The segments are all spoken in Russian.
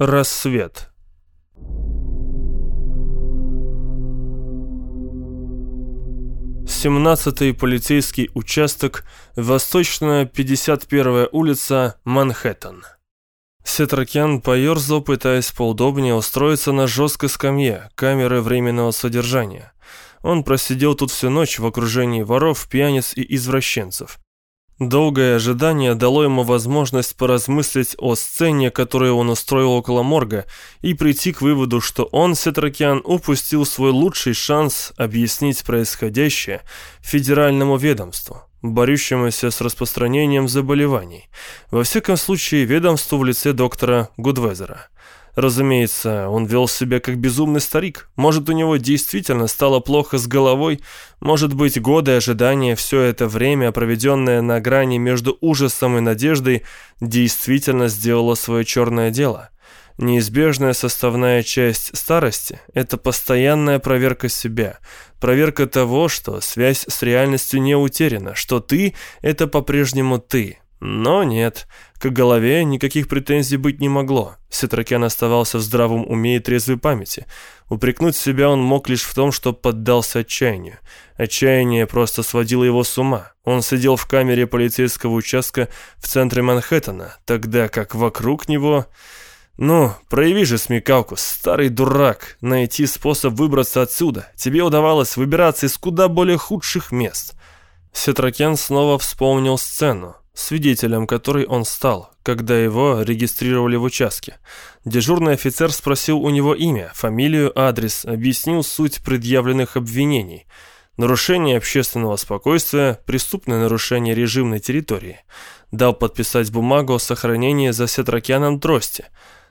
Рассвет. Семнадцатый полицейский участок, Восточная 51-я улица, Манхэттен. Сетракян поерзал, пытаясь поудобнее устроиться на жесткой скамье камеры временного содержания. Он просидел тут всю ночь в окружении воров, пьяниц и извращенцев. Долгое ожидание дало ему возможность поразмыслить о сцене, которую он устроил около морга, и прийти к выводу, что он, Сетракян, упустил свой лучший шанс объяснить происходящее федеральному ведомству, борющемуся с распространением заболеваний. Во всяком случае, ведомству в лице доктора Гудвезера. Разумеется, он вел себя как безумный старик. Может, у него действительно стало плохо с головой. Может быть, годы ожидания, все это время, проведенное на грани между ужасом и надеждой, действительно сделало свое черное дело. Неизбежная составная часть старости – это постоянная проверка себя, проверка того, что связь с реальностью не утеряна, что ты – это по-прежнему ты. Но нет – к голове никаких претензий быть не могло. Сетракян оставался в здравом уме и трезвой памяти. Упрекнуть себя он мог лишь в том, что поддался отчаянию. Отчаяние просто сводило его с ума. Он сидел в камере полицейского участка в центре Манхэттена, тогда как вокруг него... «Ну, прояви же смекалку, старый дурак, найти способ выбраться отсюда. Тебе удавалось выбираться из куда более худших мест». Сетракен снова вспомнил сцену свидетелем которой он стал, когда его регистрировали в участке. Дежурный офицер спросил у него имя, фамилию, адрес, объяснил суть предъявленных обвинений. Нарушение общественного спокойствия, преступное нарушение режимной территории. Дал подписать бумагу о сохранении за сетрокеаном трости.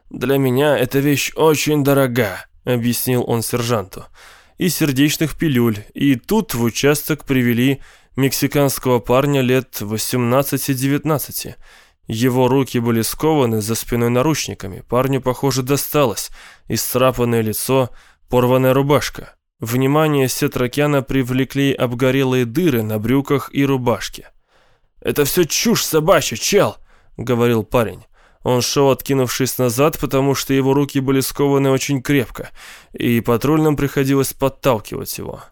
«Для меня эта вещь очень дорога», — объяснил он сержанту. «И сердечных пилюль, и тут в участок привели мексиканского парня лет 18-19. Его руки были скованы за спиной наручниками. Парню, похоже, досталось. Исцарапанное лицо, порванная рубашка. Внимание Сетракяна привлекли обгорелые дыры на брюках и рубашке. «Это все чушь собачья, чел!» — говорил парень. Он шел, откинувшись назад, потому что его руки были скованы очень крепко, и патрульным приходилось подталкивать его.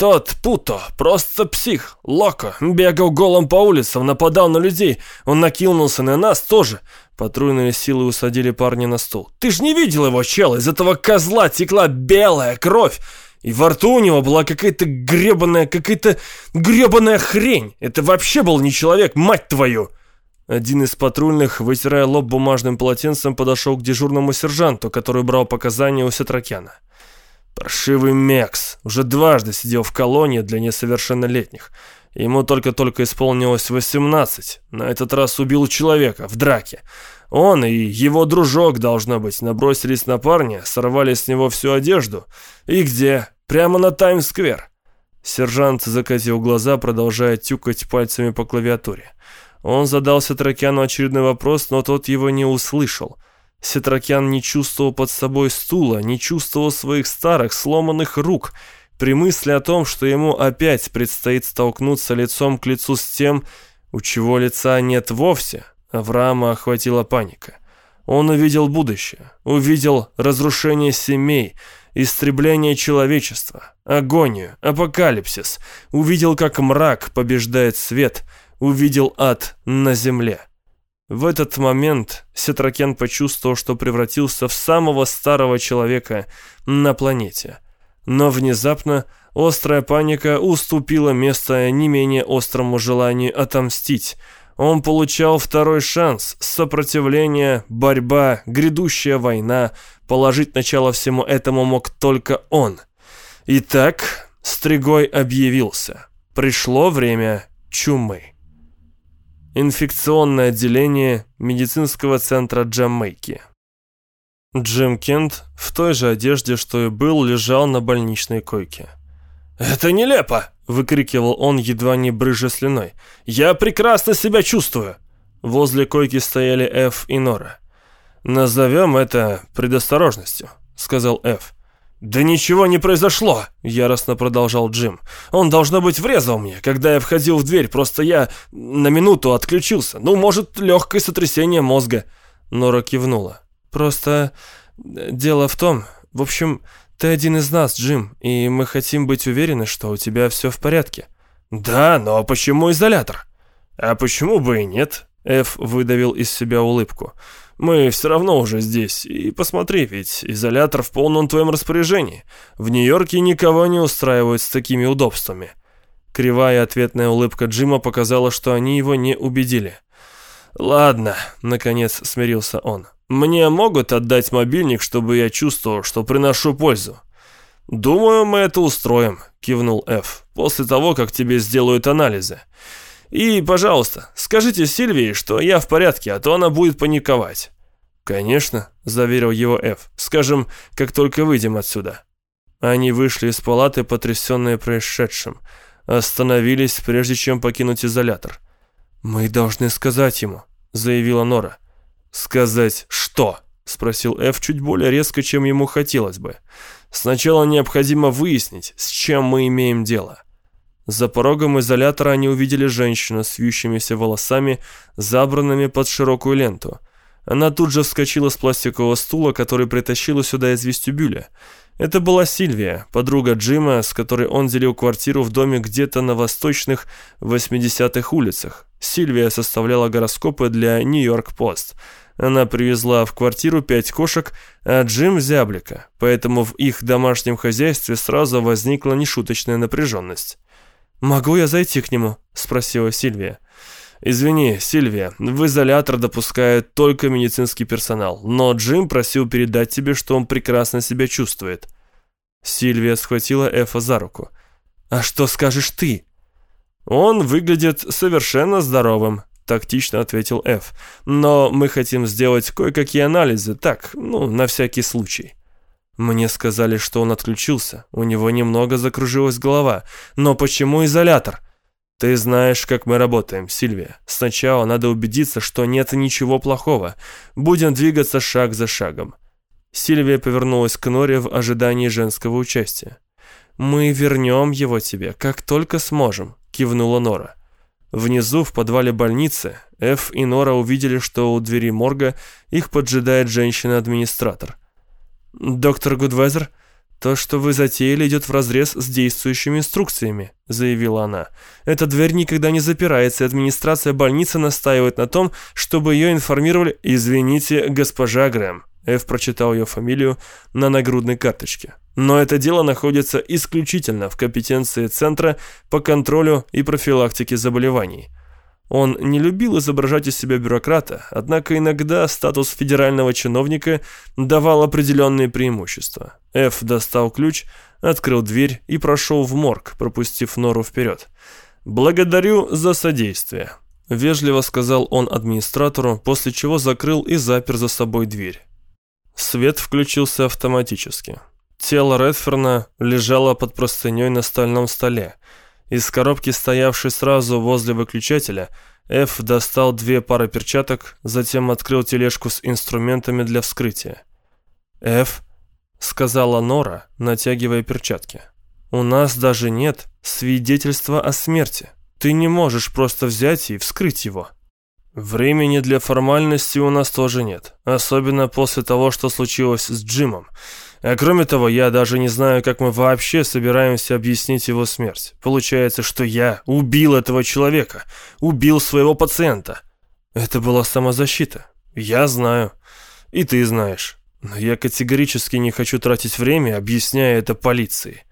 Тот Путо, просто псих, локо, бегал голым по улицам, нападал на людей, он накинулся на нас тоже. Патрульные силы усадили парня на стул. Ты ж не видел его, чел, из этого козла текла белая кровь. И во рту у него была какая-то гребаная, какая-то гребаная хрень. Это вообще был не человек, мать твою. Один из патрульных, вытирая лоб бумажным полотенцем, подошел к дежурному сержанту, который брал показания у Сетракяна. Паршивый Мекс уже дважды сидел в колонии для несовершеннолетних. Ему только-только исполнилось 18. На этот раз убил человека в драке. Он и его дружок, должно быть, набросились на парня, сорвали с него всю одежду. И где? Прямо на Таймс-сквер. Сержант закатил глаза, продолжая тюкать пальцами по клавиатуре. Он задался Тракяну очередной вопрос, но тот его не услышал. Сетракян не чувствовал под собой стула, не чувствовал своих старых сломанных рук. При мысли о том, что ему опять предстоит столкнуться лицом к лицу с тем, у чего лица нет вовсе, Авраама охватила паника. Он увидел будущее, увидел разрушение семей, истребление человечества, агонию, апокалипсис, увидел, как мрак побеждает свет, увидел ад на земле. В этот момент Сетракен почувствовал, что превратился в самого старого человека на планете. Но внезапно острая паника уступила место не менее острому желанию отомстить. Он получал второй шанс, сопротивление, борьба, грядущая война. Положить начало всему этому мог только он. Итак, Стригой объявился. Пришло время чумы. Инфекционное отделение медицинского центра Джамайки. Джим Кент в той же одежде, что и был, лежал на больничной койке. «Это нелепо!» — выкрикивал он, едва не брыжа слюной. «Я прекрасно себя чувствую!» Возле койки стояли Эф и Нора. «Назовем это предосторожностью», — сказал Эф. «Да ничего не произошло!» — яростно продолжал Джим. «Он, должно быть, врезал мне, когда я входил в дверь, просто я на минуту отключился. Ну, может, легкое сотрясение мозга». Нора кивнула. Просто э, дело в том, в общем, ты один из нас, Джим, и мы хотим быть уверены, что у тебя все в порядке». «Да, но почему изолятор?» «А почему бы и нет?» Эф выдавил из себя улыбку. «Мы все равно уже здесь. И посмотри, ведь изолятор в полном твоем распоряжении. В Нью-Йорке никого не устраивают с такими удобствами». Кривая ответная улыбка Джима показала, что они его не убедили. «Ладно», — наконец смирился он. «Мне могут отдать мобильник, чтобы я чувствовал, что приношу пользу?» «Думаю, мы это устроим», — кивнул Ф. «После того, как тебе сделают анализы. И, пожалуйста, скажите Сильвии, что я в порядке, а то она будет паниковать». «Конечно», — заверил его Ф. «Скажем, как только выйдем отсюда». Они вышли из палаты, потрясенные происшедшим. Остановились, прежде чем покинуть изолятор. «Мы должны сказать ему», — заявила Нора. «Сказать что?» — спросил Эф чуть более резко, чем ему хотелось бы. «Сначала необходимо выяснить, с чем мы имеем дело». За порогом изолятора они увидели женщину с вьющимися волосами, забранными под широкую ленту. Она тут же вскочила с пластикового стула, который притащила сюда из вестибюля. Это была Сильвия, подруга Джима, с которой он делил квартиру в доме где-то на восточных 80-х улицах. Сильвия составляла гороскопы для Нью-Йорк-Пост. Она привезла в квартиру пять кошек, а Джим – зяблика, поэтому в их домашнем хозяйстве сразу возникла нешуточная напряженность. «Могу я зайти к нему?» – спросила Сильвия. «Извини, Сильвия, в изолятор допускают только медицинский персонал, но Джим просил передать тебе, что он прекрасно себя чувствует». Сильвия схватила Эфа за руку. «А что скажешь ты?» «Он выглядит совершенно здоровым», — тактично ответил Эф. «Но мы хотим сделать кое-какие анализы, так, ну, на всякий случай». Мне сказали, что он отключился, у него немного закружилась голова. Но почему изолятор? «Ты знаешь, как мы работаем, Сильвия. Сначала надо убедиться, что нет ничего плохого. Будем двигаться шаг за шагом». Сильвия повернулась к Норе в ожидании женского участия. «Мы вернем его тебе, как только сможем», — кивнула Нора. Внизу, в подвале больницы, Эф и Нора увидели, что у двери морга их поджидает женщина-администратор. «Доктор Гудвезер, «То, что вы затеяли, идет вразрез с действующими инструкциями», — заявила она. «Эта дверь никогда не запирается, и администрация больницы настаивает на том, чтобы ее информировали...» «Извините, госпожа Грэм», — Эв прочитал ее фамилию на нагрудной карточке. «Но это дело находится исключительно в компетенции Центра по контролю и профилактике заболеваний». Он не любил изображать из себя бюрократа, однако иногда статус федерального чиновника давал определенные преимущества. Ф достал ключ, открыл дверь и прошел в морг, пропустив Нору вперед. «Благодарю за содействие», — вежливо сказал он администратору, после чего закрыл и запер за собой дверь. Свет включился автоматически. Тело Редферна лежало под простыней на стальном столе. Из коробки, стоявшей сразу возле выключателя, Ф достал две пары перчаток, затем открыл тележку с инструментами для вскрытия. «Ф», — сказала Нора, натягивая перчатки, — «у нас даже нет свидетельства о смерти. Ты не можешь просто взять и вскрыть его». «Времени для формальности у нас тоже нет, особенно после того, что случилось с Джимом. А кроме того, я даже не знаю, как мы вообще собираемся объяснить его смерть. Получается, что я убил этого человека, убил своего пациента. Это была самозащита. Я знаю. И ты знаешь. Но я категорически не хочу тратить время, объясняя это полиции.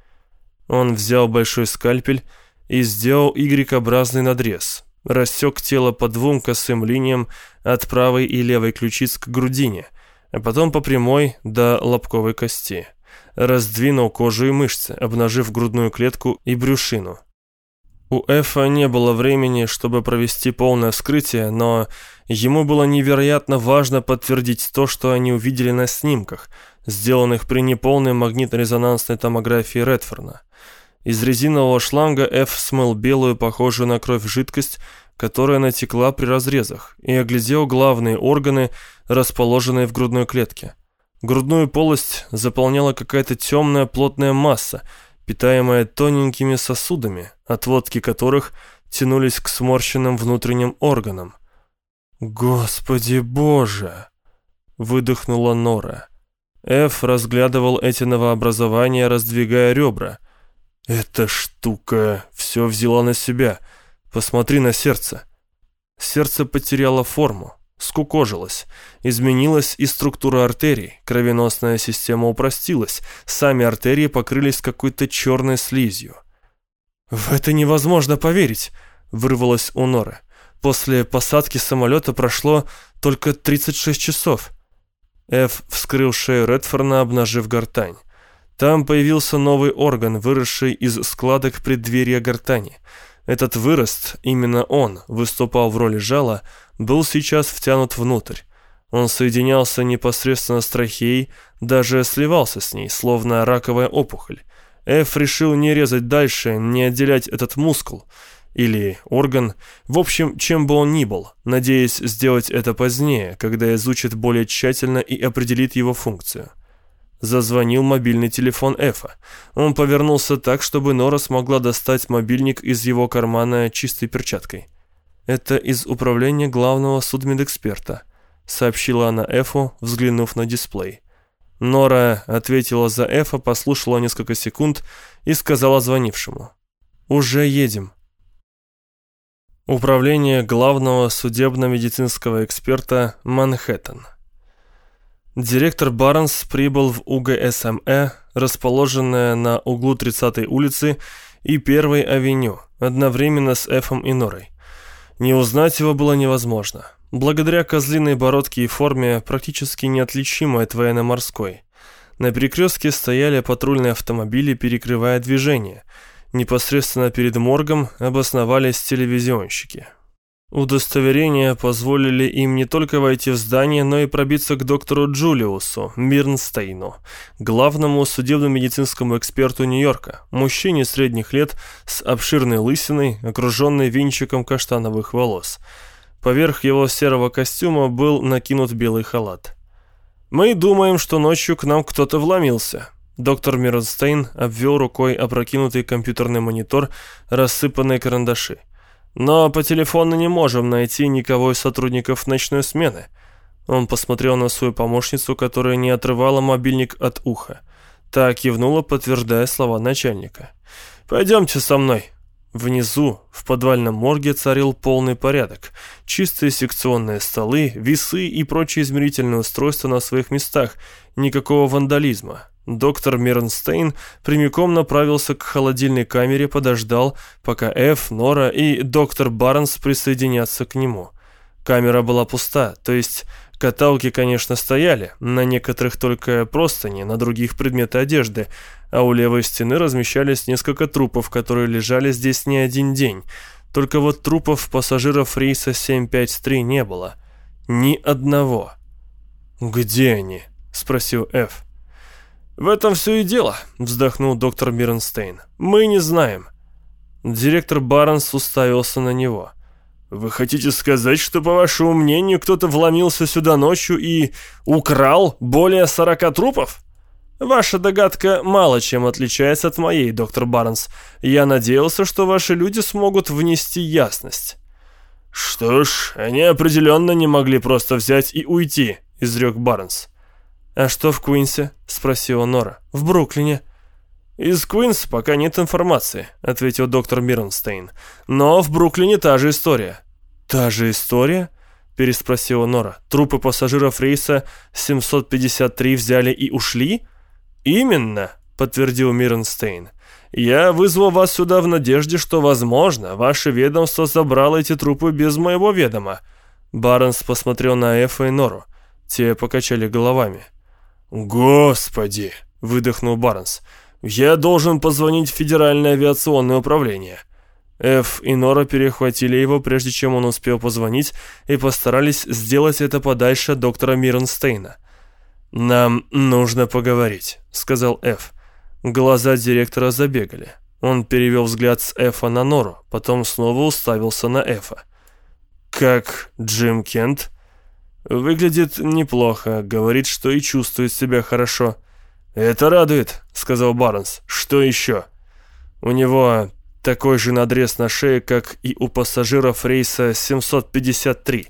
Он взял большой скальпель и сделал Y-образный надрез. Рассек тело по двум косым линиям от правой и левой ключиц к грудине – а потом по прямой до лобковой кости. Раздвинул кожу и мышцы, обнажив грудную клетку и брюшину. У Эфа не было времени, чтобы провести полное вскрытие, но ему было невероятно важно подтвердить то, что они увидели на снимках, сделанных при неполной магнитно-резонансной томографии Редфорна. Из резинового шланга Эф смыл белую, похожую на кровь жидкость, которая натекла при разрезах, и оглядел главные органы, расположенные в грудной клетке. Грудную полость заполняла какая-то темная плотная масса, питаемая тоненькими сосудами, отводки которых тянулись к сморщенным внутренним органам. «Господи боже!» выдохнула Нора. Эф разглядывал эти новообразования, раздвигая ребра. «Эта штука все взяла на себя. Посмотри на сердце». Сердце потеряло форму, скукожилось, изменилась и структура артерий, кровеносная система упростилась, сами артерии покрылись какой-то черной слизью. «В это невозможно поверить», — вырвалось у Норы. «После посадки самолета прошло только 36 часов». Эф вскрыл шею Редфорна, обнажив гортань. Там появился новый орган, выросший из складок преддверия гортани. Этот вырост, именно он, выступал в роли жала, был сейчас втянут внутрь. Он соединялся непосредственно с трахеей, даже сливался с ней, словно раковая опухоль. Эф решил не резать дальше, не отделять этот мускул или орган, в общем, чем бы он ни был, надеясь сделать это позднее, когда изучит более тщательно и определит его функцию. Зазвонил мобильный телефон Эфа. Он повернулся так, чтобы Нора смогла достать мобильник из его кармана чистой перчаткой. «Это из управления главного судмедэксперта», — сообщила она Эфу, взглянув на дисплей. Нора ответила за Эфа, послушала несколько секунд и сказала звонившему. «Уже едем». Управление главного судебно-медицинского эксперта Манхэттен. Директор Барнс прибыл в УГСМЭ, расположенное на углу 30-й улицы и 1-й авеню, одновременно с Эфом и Норой. Не узнать его было невозможно. Благодаря козлиной бородке и форме, практически неотличимой от военно-морской. На перекрестке стояли патрульные автомобили, перекрывая движение. Непосредственно перед моргом обосновались телевизионщики. Удостоверения позволили им не только войти в здание, но и пробиться к доктору Джулиусу Мирнстейну, главному судебно-медицинскому эксперту Нью-Йорка, мужчине средних лет с обширной лысиной, окруженной венчиком каштановых волос. Поверх его серого костюма был накинут белый халат. «Мы думаем, что ночью к нам кто-то вломился», Доктор Мирнстейн обвел рукой опрокинутый компьютерный монитор, рассыпанные карандаши. Но по телефону не можем найти никого из сотрудников ночной смены. Он посмотрел на свою помощницу, которая не отрывала мобильник от уха. Та кивнула, подтверждая слова начальника. «Пойдемте со мной». Внизу, в подвальном морге, царил полный порядок. Чистые секционные столы, весы и прочие измерительные устройства на своих местах. Никакого вандализма. Доктор Мирнстейн прямиком направился к холодильной камере, подождал, пока Эф, Нора и доктор Барнс присоединятся к нему. Камера была пуста, то есть каталки, конечно, стояли, на некоторых только простыни, на других предметы одежды, а у левой стены размещались несколько трупов, которые лежали здесь не один день. Только вот трупов пассажиров рейса 753 не было. Ни одного. «Где они?» — спросил Эф. «В этом все и дело», — вздохнул доктор Мирнстейн. «Мы не знаем». Директор Барнс уставился на него. «Вы хотите сказать, что, по вашему мнению, кто-то вломился сюда ночью и украл более сорока трупов?» «Ваша догадка мало чем отличается от моей, доктор Барнс. Я надеялся, что ваши люди смогут внести ясность». «Что ж, они определенно не могли просто взять и уйти», — изрек Барнс. «А что в Куинсе?» — спросила Нора. «В Бруклине». «Из Куинса пока нет информации», — ответил доктор Мирнстейн. «Но в Бруклине та же история». «Та же история?» — переспросила Нора. «Трупы пассажиров рейса 753 взяли и ушли?» «Именно», — подтвердил Мирнстейн. «Я вызвал вас сюда в надежде, что, возможно, ваше ведомство забрало эти трупы без моего ведома». Барнс посмотрел на Эфа и Нору. Те покачали головами. «Господи!» — выдохнул Барнс. «Я должен позвонить в Федеральное авиационное управление». Эф и Нора перехватили его, прежде чем он успел позвонить, и постарались сделать это подальше от доктора Мирнстейна. «Нам нужно поговорить», — сказал Эф. Глаза директора забегали. Он перевел взгляд с Эфа на Нору, потом снова уставился на Эфа. «Как Джим Кент?» Выглядит неплохо, говорит, что и чувствует себя хорошо. «Это радует», — сказал Барнс. «Что еще?» «У него такой же надрез на шее, как и у пассажиров рейса 753».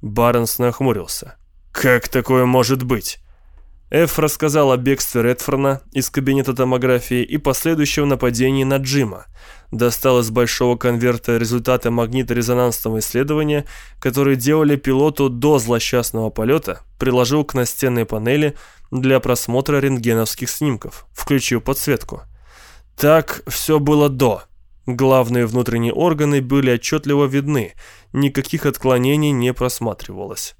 Барнс нахмурился. Как такое может быть? Эф рассказал о бегстве Редфорна из кабинета томографии и последующем нападении на Джима. Достал из большого конверта результаты магниторезонансного исследования, которые делали пилоту до злосчастного полета, приложил к настенной панели для просмотра рентгеновских снимков, включил подсветку. Так все было до. Главные внутренние органы были отчетливо видны, никаких отклонений не просматривалось.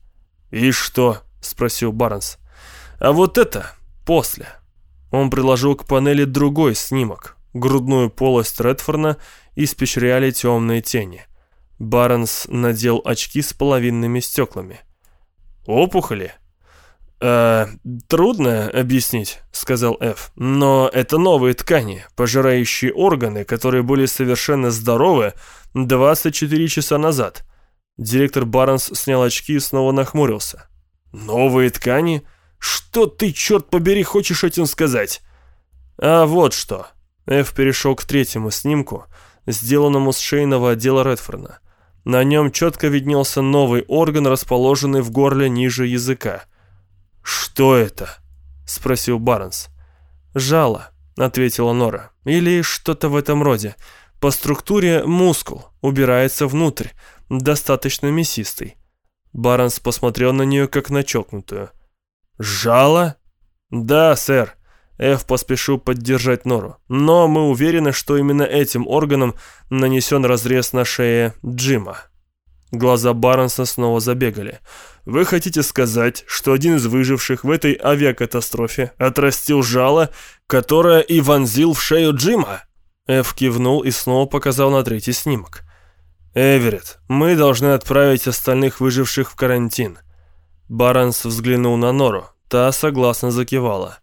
«И что?» – спросил Барнс. А вот это после. Он приложил к панели другой снимок. Грудную полость Редфорна испещряли темные тени. Барнс надел очки с половинными стеклами. «Опухоли?» «Э, «Трудно объяснить», — сказал Ф. «Но это новые ткани, пожирающие органы, которые были совершенно здоровы 24 часа назад». Директор Барнс снял очки и снова нахмурился. «Новые ткани?» Что ты, черт побери, хочешь этим сказать? А вот что. Эф перешел к третьему снимку, сделанному с шейного отдела Редфорна. На нем четко виднелся новый орган, расположенный в горле ниже языка. «Что это?» — спросил Барнс. «Жало», — ответила Нора. «Или что-то в этом роде. По структуре мускул, убирается внутрь, достаточно мясистый». Барнс посмотрел на нее, как на чокнутую. «Жало?» «Да, сэр». Эф поспешил поддержать Нору. «Но мы уверены, что именно этим органом нанесен разрез на шее Джима». Глаза Барнса снова забегали. «Вы хотите сказать, что один из выживших в этой авиакатастрофе отрастил жало, которое и вонзил в шею Джима?» Эф кивнул и снова показал на третий снимок. «Эверетт, мы должны отправить остальных выживших в карантин. Баранс взглянул на Нору. Та согласно закивала.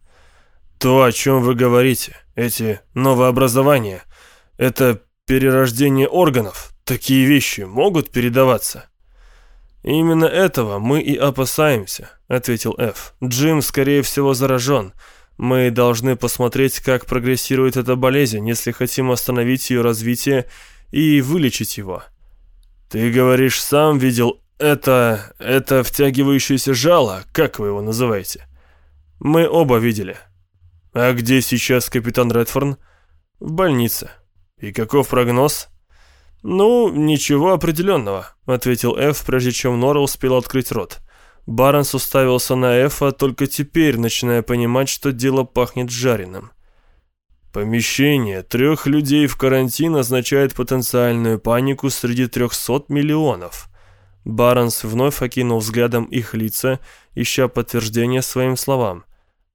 «То, о чем вы говорите, эти новообразования, это перерождение органов, такие вещи могут передаваться?» «Именно этого мы и опасаемся», — ответил Ф. «Джим, скорее всего, заражен. Мы должны посмотреть, как прогрессирует эта болезнь, если хотим остановить ее развитие и вылечить его». «Ты говоришь, сам видел «Это... это втягивающееся жало, как вы его называете?» «Мы оба видели». «А где сейчас капитан Редфорн?» «В больнице». «И каков прогноз?» «Ну, ничего определенного», — ответил Эф, прежде чем Нора успел открыть рот. Барнс уставился на Эфа, только теперь начиная понимать, что дело пахнет жареным. Помещение трех людей в карантин означает потенциальную панику среди трехсот миллионов. Барнс вновь окинул взглядом их лица, ища подтверждения своим словам.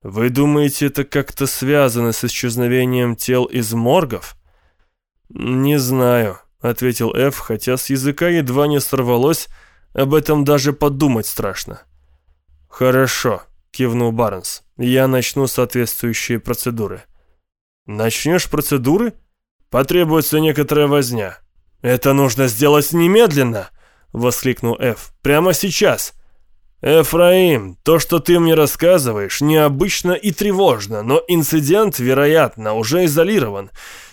«Вы думаете, это как-то связано с исчезновением тел из моргов?» «Не знаю», — ответил Эф, хотя с языка едва не сорвалось, об этом даже подумать страшно. «Хорошо», — кивнул Барнс, — «я начну соответствующие процедуры». «Начнешь процедуры?» «Потребуется некоторая возня». «Это нужно сделать немедленно!» — воскликнул Эф. «Прямо сейчас!» «Эфраим, то, что ты мне рассказываешь, необычно и тревожно, но инцидент, вероятно, уже изолирован.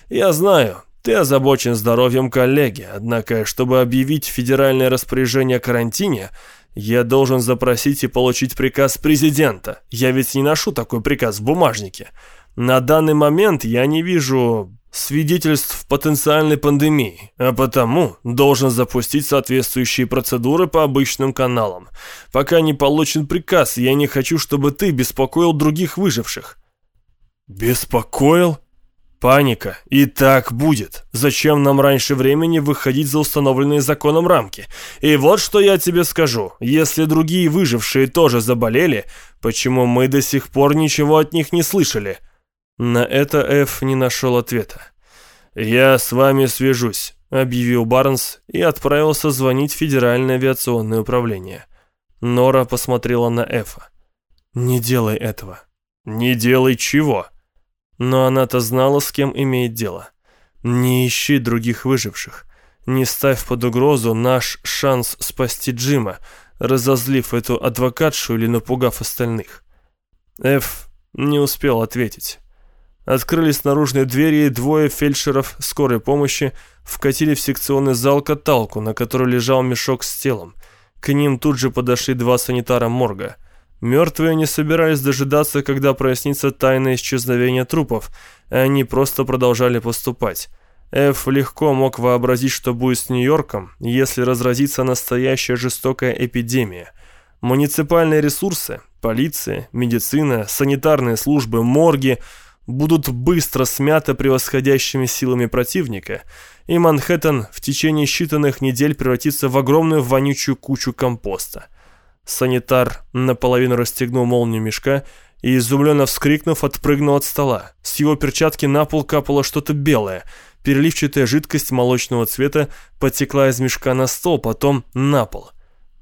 Я знаю, ты озабочен здоровьем коллеги, однако, чтобы объявить федеральное распоряжение о карантине, я должен запросить и получить приказ президента. Я ведь не ношу такой приказ в бумажнике. На данный момент я не вижу свидетельств потенциальной пандемии, а потому должен запустить соответствующие процедуры по обычным каналам. Пока не получен приказ, я не хочу, чтобы ты беспокоил других выживших». «Беспокоил?» «Паника. И так будет. Зачем нам раньше времени выходить за установленные законом рамки? И вот что я тебе скажу. Если другие выжившие тоже заболели, почему мы до сих пор ничего от них не слышали?» На это Эф не нашел ответа. «Я с вами свяжусь», — объявил Барнс и отправился звонить в Федеральное авиационное управление. Нора посмотрела на Эфа. «Не делай этого». «Не делай чего?» Но она-то знала, с кем имеет дело. «Не ищи других выживших. Не ставь под угрозу наш шанс спасти Джима, разозлив эту адвокатшу или напугав остальных». Эф не успел ответить. Открылись наружные двери, и двое фельдшеров скорой помощи вкатили в секционный зал каталку, на которой лежал мешок с телом. К ним тут же подошли два санитара морга. Мертвые не собирались дожидаться, когда прояснится тайное исчезновение трупов, и они просто продолжали поступать. Эф легко мог вообразить, что будет с Нью-Йорком, если разразится настоящая жестокая эпидемия. Муниципальные ресурсы, полиция, медицина, санитарные службы, морги будут быстро смяты превосходящими силами противника, и Манхэттен в течение считанных недель превратится в огромную вонючую кучу компоста. Санитар наполовину расстегнул молнию мешка и, изумленно вскрикнув, отпрыгнул от стола. С его перчатки на пол капало что-то белое. Переливчатая жидкость молочного цвета потекла из мешка на стол, потом на пол.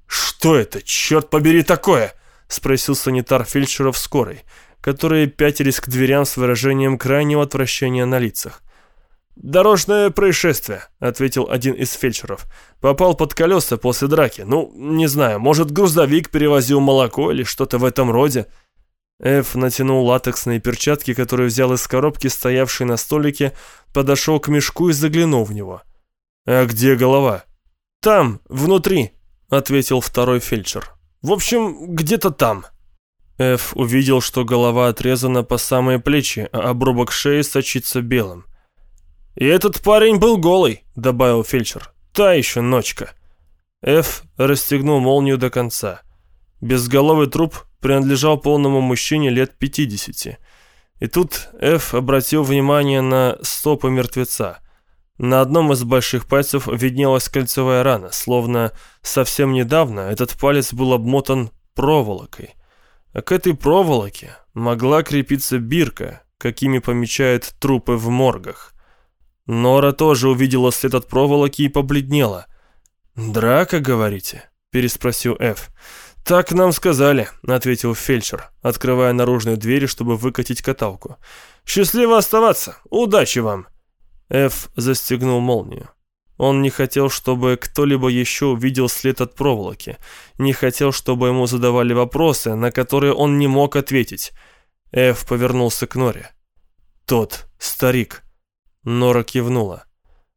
«Что это, черт побери, такое?» — спросил санитар фельдшера в скорой, которые пятились к дверям с выражением крайнего отвращения на лицах. «Дорожное происшествие», — ответил один из фельдшеров. «Попал под колеса после драки. Ну, не знаю, может, грузовик перевозил молоко или что-то в этом роде». Эф натянул латексные перчатки, которые взял из коробки, стоявшей на столике, подошел к мешку и заглянул в него. «А где голова?» «Там, внутри», — ответил второй фельдшер. «В общем, где-то там». Эф увидел, что голова отрезана по самые плечи, а обрубок шеи сочится белым. «И этот парень был голый», — добавил фельдшер. «Та еще ночка». Эф расстегнул молнию до конца. Безголовый труп принадлежал полному мужчине лет 50. И тут Эф обратил внимание на стопы мертвеца. На одном из больших пальцев виднелась кольцевая рана, словно совсем недавно этот палец был обмотан проволокой. А к этой проволоке могла крепиться бирка, какими помечают трупы в моргах. Нора тоже увидела след от проволоки и побледнела. «Драка, говорите?» – переспросил Эф. «Так нам сказали», — ответил фельдшер, открывая наружную дверь, чтобы выкатить каталку. «Счастливо оставаться! Удачи вам!» Эф застегнул молнию. Он не хотел, чтобы кто-либо еще увидел след от проволоки. Не хотел, чтобы ему задавали вопросы, на которые он не мог ответить. Эф повернулся к Норе. «Тот, старик, Нора кивнула.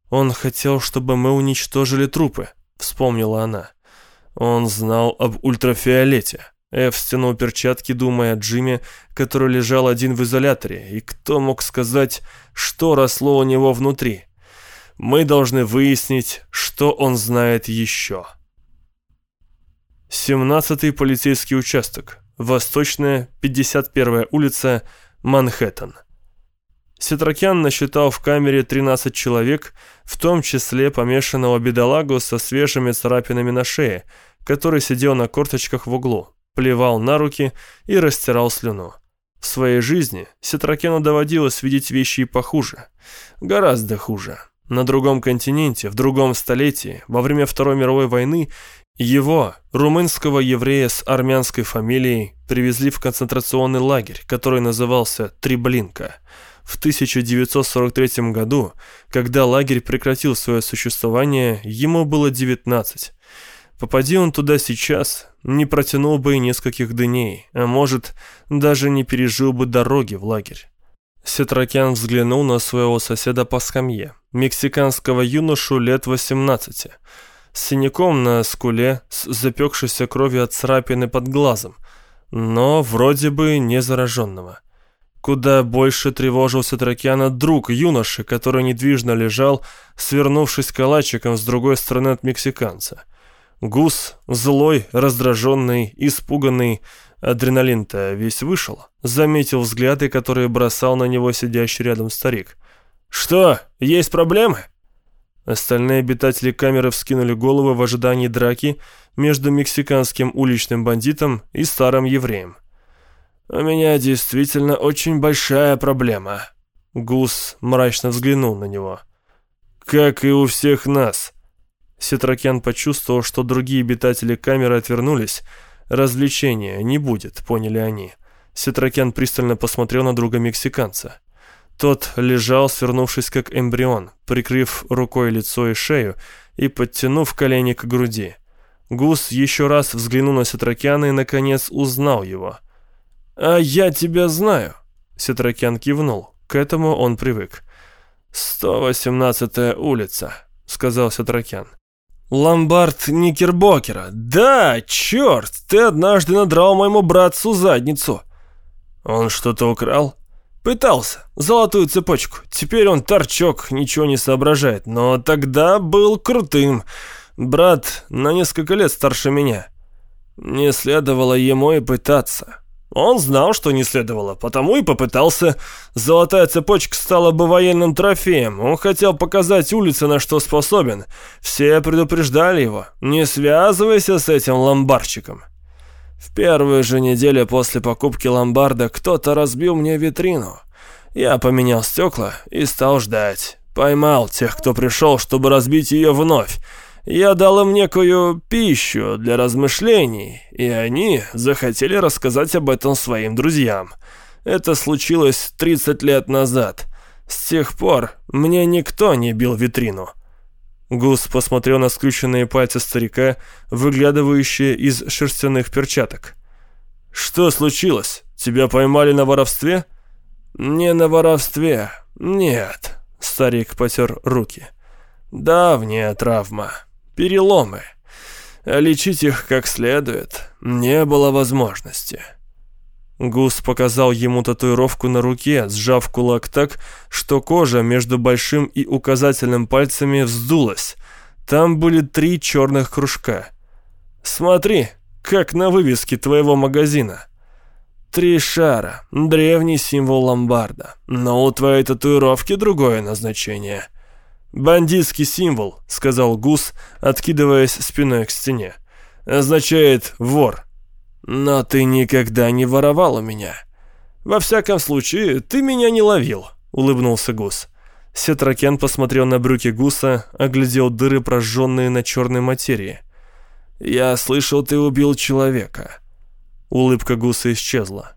«Он хотел, чтобы мы уничтожили трупы», — вспомнила она. Он знал об ультрафиолете. Эф стянул перчатки, думая о Джиме, который лежал один в изоляторе, и кто мог сказать, что росло у него внутри. Мы должны выяснить, что он знает еще. 17-й полицейский участок. Восточная, 51-я улица, Манхэттен. Сетракян насчитал в камере 13 человек, в том числе помешанного бедолагу со свежими царапинами на шее, который сидел на корточках в углу, плевал на руки и растирал слюну. В своей жизни Сетракяну доводилось видеть вещи и похуже. Гораздо хуже. На другом континенте, в другом столетии, во время Второй мировой войны, его, румынского еврея с армянской фамилией, привезли в концентрационный лагерь, который назывался Триблинка – в 1943 году, когда лагерь прекратил свое существование, ему было 19. Попади он туда сейчас, не протянул бы и нескольких дней, а может, даже не пережил бы дороги в лагерь. Сетракян взглянул на своего соседа по скамье, мексиканского юношу лет 18, с синяком на скуле, с запекшейся кровью от царапины под глазом, но вроде бы не зараженного. Куда больше тревожился Тракиана друг юноши, который недвижно лежал, свернувшись калачиком с другой стороны от мексиканца. Гус, злой, раздраженный, испуганный, адреналин-то весь вышел, заметил взгляды, которые бросал на него сидящий рядом старик. «Что, есть проблемы?» Остальные обитатели камеры вскинули головы в ожидании драки между мексиканским уличным бандитом и старым евреем. «У меня действительно очень большая проблема». Гус мрачно взглянул на него. «Как и у всех нас». Сетракен почувствовал, что другие обитатели камеры отвернулись. «Развлечения не будет», — поняли они. Сетракен пристально посмотрел на друга мексиканца. Тот лежал, свернувшись как эмбрион, прикрыв рукой лицо и шею и подтянув колени к груди. Гус еще раз взглянул на Сетракяна и, наконец, узнал его. «А я тебя знаю», — Сетракян кивнул. К этому он привык. «118-я улица», — сказал Сетракян. Ломбард Никербокера. Да, черт, ты однажды надрал моему братцу задницу. Он что-то украл? Пытался. Золотую цепочку. Теперь он торчок, ничего не соображает. Но тогда был крутым. Брат на несколько лет старше меня. Не следовало ему и пытаться. Он знал, что не следовало, потому и попытался. Золотая цепочка стала бы военным трофеем. Он хотел показать улице, на что способен. Все предупреждали его. Не связывайся с этим ломбарчиком. В первую же неделю после покупки ломбарда кто-то разбил мне витрину. Я поменял стекла и стал ждать. Поймал тех, кто пришел, чтобы разбить ее вновь. Я дал им некую пищу для размышлений, и они захотели рассказать об этом своим друзьям. Это случилось 30 лет назад. С тех пор мне никто не бил витрину. Гус посмотрел на скрюченные пальцы старика, выглядывающие из шерстяных перчаток. «Что случилось? Тебя поймали на воровстве?» «Не на воровстве. Нет». Старик потер руки. «Давняя травма переломы. А лечить их как следует не было возможности. Гус показал ему татуировку на руке, сжав кулак так, что кожа между большим и указательным пальцами вздулась. Там были три черных кружка. «Смотри, как на вывеске твоего магазина». Три шара, древний символ ломбарда, но у твоей татуировки другое назначение. «Бандитский символ», — сказал Гус, откидываясь спиной к стене. «Означает вор». «Но ты никогда не воровал у меня». «Во всяком случае, ты меня не ловил», — улыбнулся Гус. Сетракен посмотрел на брюки Гуса, оглядел дыры, прожженные на черной материи. «Я слышал, ты убил человека». Улыбка Гуса исчезла.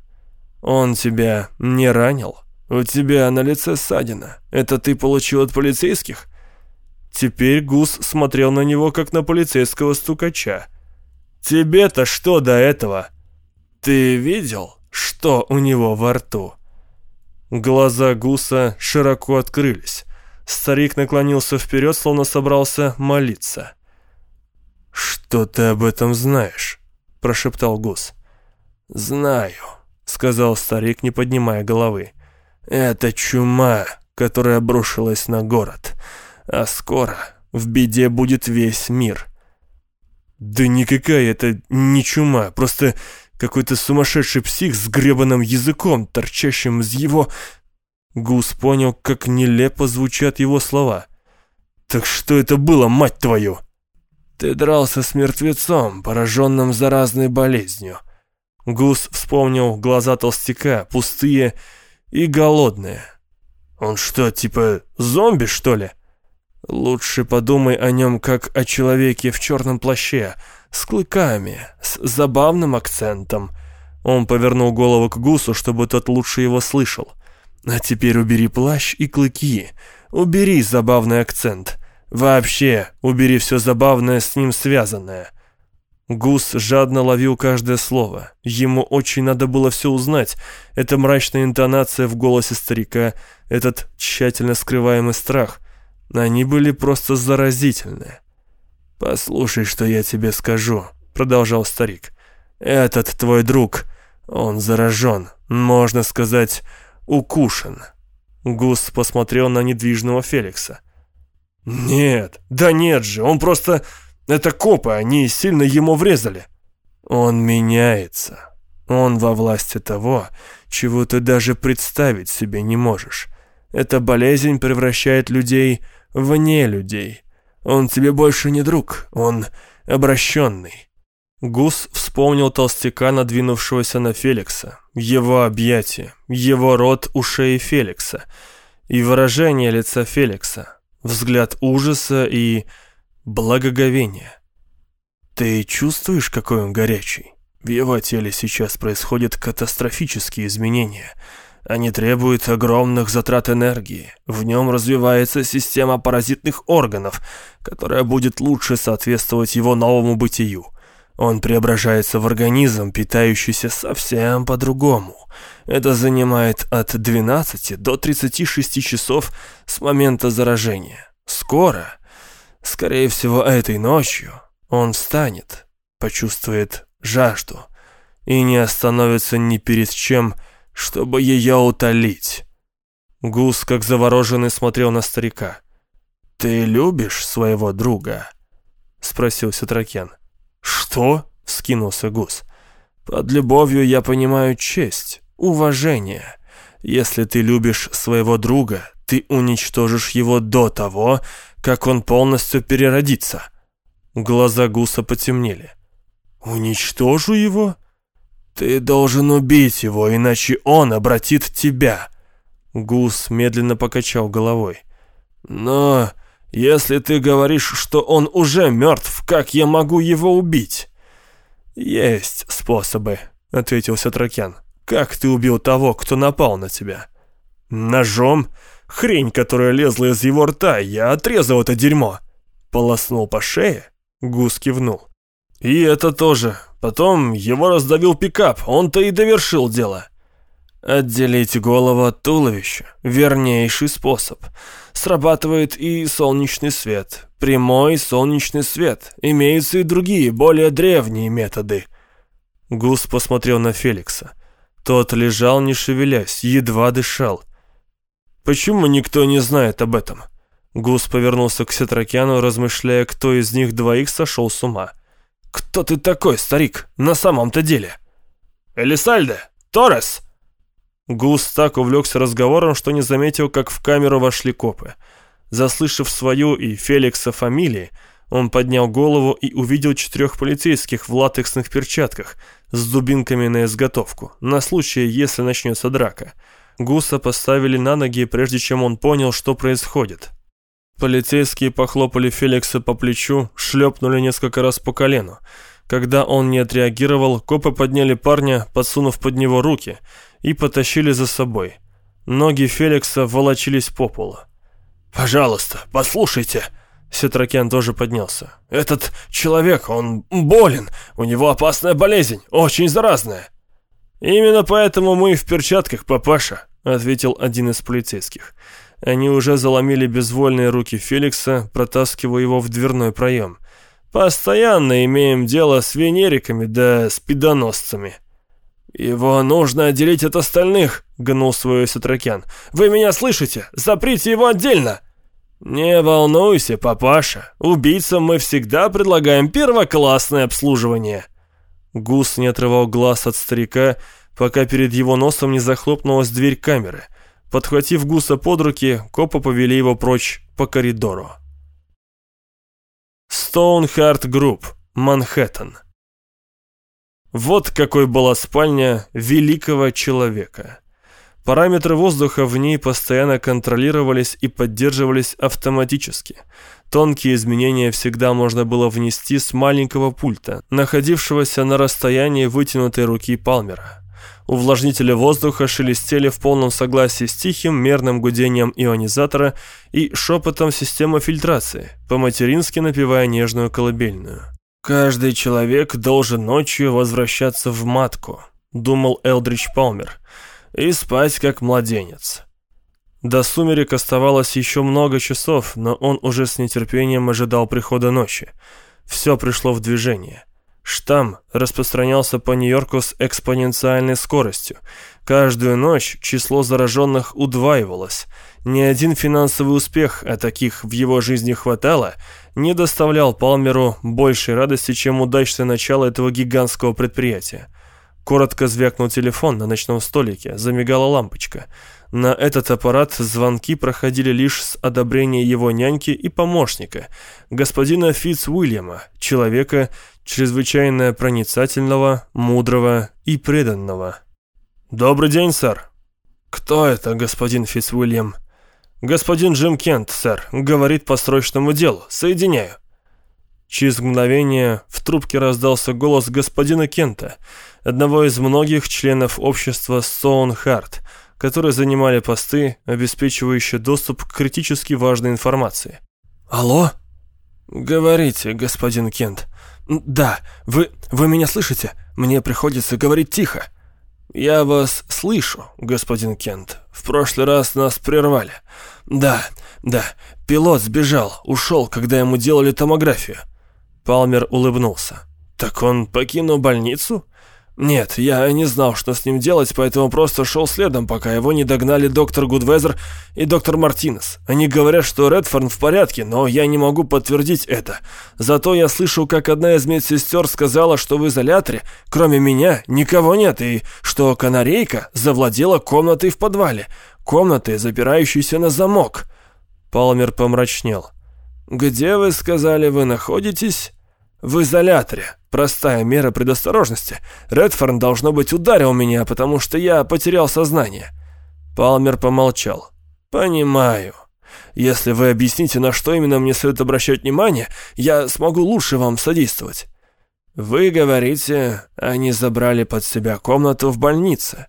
«Он тебя не ранил?» «У тебя на лице ссадина. Это ты получил от полицейских?» Теперь Гус смотрел на него, как на полицейского стукача. «Тебе-то что до этого?» «Ты видел, что у него во рту?» Глаза Гуса широко открылись. Старик наклонился вперед, словно собрался молиться. «Что ты об этом знаешь?» – прошептал Гус. «Знаю», – сказал старик, не поднимая головы. «Это чума, которая обрушилась на город. А скоро в беде будет весь мир. Да никакая это не чума, просто какой-то сумасшедший псих с гребаным языком, торчащим из его... Гус понял, как нелепо звучат его слова. «Так что это было, мать твою?» «Ты дрался с мертвецом, пораженным заразной болезнью». Гус вспомнил глаза толстяка, пустые и голодные. «Он что, типа зомби, что ли?» Лучше подумай о нем как о человеке в черном плаще, с клыками, с забавным акцентом. Он повернул голову к Гусу, чтобы тот лучше его слышал. А теперь убери плащ и клыки. Убери забавный акцент. Вообще, убери все забавное с ним связанное. Гус жадно ловил каждое слово. Ему очень надо было все узнать. Эта мрачная интонация в голосе старика, этот тщательно скрываемый страх — они были просто заразительны. «Послушай, что я тебе скажу», — продолжал старик. «Этот твой друг, он заражен, можно сказать, укушен». Гус посмотрел на недвижного Феликса. «Нет, да нет же, он просто... Это копы, они сильно ему врезали». «Он меняется. Он во власти того, чего ты даже представить себе не можешь. Эта болезнь превращает людей вне людей. Он тебе больше не друг, он обращенный». Гус вспомнил толстяка, надвинувшегося на Феликса, его объятия, его рот у шеи Феликса и выражение лица Феликса, взгляд ужаса и благоговения. «Ты чувствуешь, какой он горячий? В его теле сейчас происходят катастрофические изменения». Они требуют огромных затрат энергии. В нем развивается система паразитных органов, которая будет лучше соответствовать его новому бытию. Он преображается в организм, питающийся совсем по-другому. Это занимает от 12 до 36 часов с момента заражения. Скоро, Скорее всего, этой ночью он встанет, почувствует жажду и не остановится ни перед чем, чтобы ее утолить. Гус, как завороженный, смотрел на старика. «Ты любишь своего друга?» — спросил Сетракен. «Что?» — скинулся Гус. «Под любовью я понимаю честь, уважение. Если ты любишь своего друга, ты уничтожишь его до того, как он полностью переродится». Глаза Гуса потемнели. «Уничтожу его?» «Ты должен убить его, иначе он обратит тебя». Гус медленно покачал головой. «Но если ты говоришь, что он уже мертв, как я могу его убить?» «Есть способы», — ответил Сатракян. «Как ты убил того, кто напал на тебя?» «Ножом? Хрень, которая лезла из его рта, я отрезал это дерьмо». «Полоснул по шее?» Гус кивнул. «И это тоже. Потом его раздавил пикап, он-то и довершил дело». «Отделить голову от туловища — вернейший способ. Срабатывает и солнечный свет, прямой солнечный свет. Имеются и другие, более древние методы». Гус посмотрел на Феликса. Тот лежал, не шевелясь, едва дышал. «Почему никто не знает об этом?» Гус повернулся к Сетракяну, размышляя, кто из них двоих сошел с ума. «Кто ты такой, старик, на самом-то деле?» «Элисальде! Торрес!» Гус так увлекся разговором, что не заметил, как в камеру вошли копы. Заслышав свою и Феликса фамилии, он поднял голову и увидел четырех полицейских в латексных перчатках с дубинками на изготовку, на случай, если начнется драка. Гуса поставили на ноги, прежде чем он понял, что происходит. Полицейские похлопали Феликса по плечу, шлепнули несколько раз по колену. Когда он не отреагировал, копы подняли парня, подсунув под него руки, и потащили за собой. Ноги Феликса волочились по полу. «Пожалуйста, послушайте!» Сетракен тоже поднялся. «Этот человек, он болен, у него опасная болезнь, очень заразная». «Именно поэтому мы в перчатках, папаша», — ответил один из полицейских. Они уже заломили безвольные руки Феликса, протаскивая его в дверной проем. «Постоянно имеем дело с венериками да с пидоносцами». «Его нужно отделить от остальных», — гнул свой Сатракян. «Вы меня слышите? Заприте его отдельно!» «Не волнуйся, папаша. Убийцам мы всегда предлагаем первоклассное обслуживание». Гус не отрывал глаз от старика, пока перед его носом не захлопнулась дверь камеры — Подхватив гуса под руки, копы повели его прочь по коридору. Стоунхарт Групп, Манхэттен. Вот какой была спальня великого человека. Параметры воздуха в ней постоянно контролировались и поддерживались автоматически. Тонкие изменения всегда можно было внести с маленького пульта, находившегося на расстоянии вытянутой руки Палмера. Увлажнители воздуха шелестели в полном согласии с тихим мерным гудением ионизатора и шепотом системы фильтрации, по-матерински напевая нежную колыбельную. «Каждый человек должен ночью возвращаться в матку», — думал Элдрич Палмер, — «и спать как младенец». До сумерек оставалось еще много часов, но он уже с нетерпением ожидал прихода ночи. Все пришло в движение. Штамм распространялся по Нью-Йорку с экспоненциальной скоростью. Каждую ночь число зараженных удваивалось. Ни один финансовый успех, а таких в его жизни хватало, не доставлял Палмеру большей радости, чем удачное начало этого гигантского предприятия. Коротко звякнул телефон на ночном столике, замигала лампочка – на этот аппарат звонки проходили лишь с одобрения его няньки и помощника, господина Фитц Уильяма, человека чрезвычайно проницательного, мудрого и преданного. «Добрый день, сэр». «Кто это, господин Фитц Уильям?» «Господин Джим Кент, сэр, говорит по срочному делу. Соединяю». Через мгновение в трубке раздался голос господина Кента, одного из многих членов общества Стоунхарт, которые занимали посты, обеспечивающие доступ к критически важной информации. «Алло?» «Говорите, господин Кент». «Да, вы... вы меня слышите? Мне приходится говорить тихо». «Я вас слышу, господин Кент. В прошлый раз нас прервали. Да, Да, пилот сбежал, ушел, когда ему делали томографию». Палмер улыбнулся. «Так он покинул больницу?» «Нет, я не знал, что с ним делать, поэтому просто шел следом, пока его не догнали доктор Гудвезер и доктор Мартинес. Они говорят, что Редфорн в порядке, но я не могу подтвердить это. Зато я слышу, как одна из медсестер сказала, что в изоляторе, кроме меня, никого нет, и что канарейка завладела комнатой в подвале, комнатой, запирающейся на замок». Палмер помрачнел. «Где, вы сказали, вы находитесь?» «В изоляторе. Простая мера предосторожности. Редфорн, должно быть, ударил меня, потому что я потерял сознание». Палмер помолчал. «Понимаю. Если вы объясните, на что именно мне следует обращать внимание, я смогу лучше вам содействовать». «Вы говорите, они забрали под себя комнату в больнице.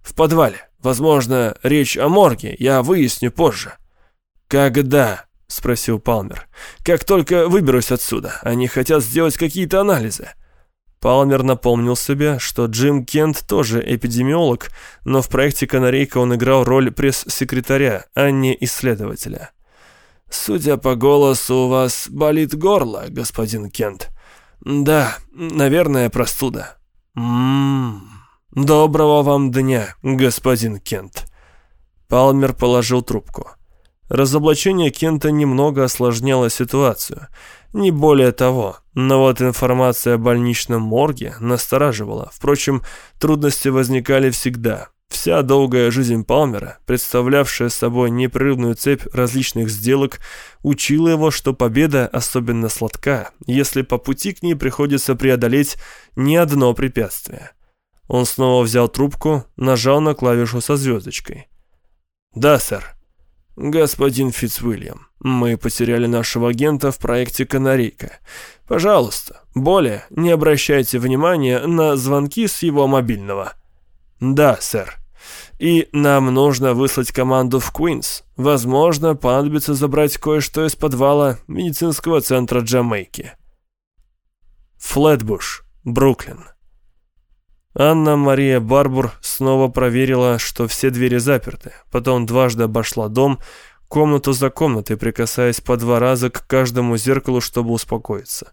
В подвале. Возможно, речь о морге, я выясню позже». «Когда?» — спросил Палмер. «Как только выберусь отсюда, они хотят сделать какие-то анализы». Палмер напомнил себе, что Джим Кент тоже эпидемиолог, но в проекте «Канарейка» он играл роль пресс-секретаря, а не исследователя. «Судя по голосу, у вас болит горло, господин Кент». «Да, наверное, простуда». «Ммм, доброго вам дня, господин Кент». Палмер положил трубку. Разоблачение Кента немного осложняло ситуацию. Не более того. Но вот информация о больничном морге настораживала. Впрочем, трудности возникали всегда. Вся долгая жизнь Палмера, представлявшая собой непрерывную цепь различных сделок, учила его, что победа особенно сладка, если по пути к ней приходится преодолеть не одно препятствие. Он снова взял трубку, нажал на клавишу со звездочкой. «Да, сэр». «Господин Фицвильям, мы потеряли нашего агента в проекте «Канарейка». Пожалуйста, более не обращайте внимания на звонки с его мобильного». «Да, сэр». «И нам нужно выслать команду в Куинс. Возможно, понадобится забрать кое-что из подвала медицинского центра Джамайки». Флетбуш, Бруклин. Анна-Мария Барбур снова проверила, что все двери заперты. Потом дважды обошла дом, комнату за комнатой, прикасаясь по два раза к каждому зеркалу, чтобы успокоиться.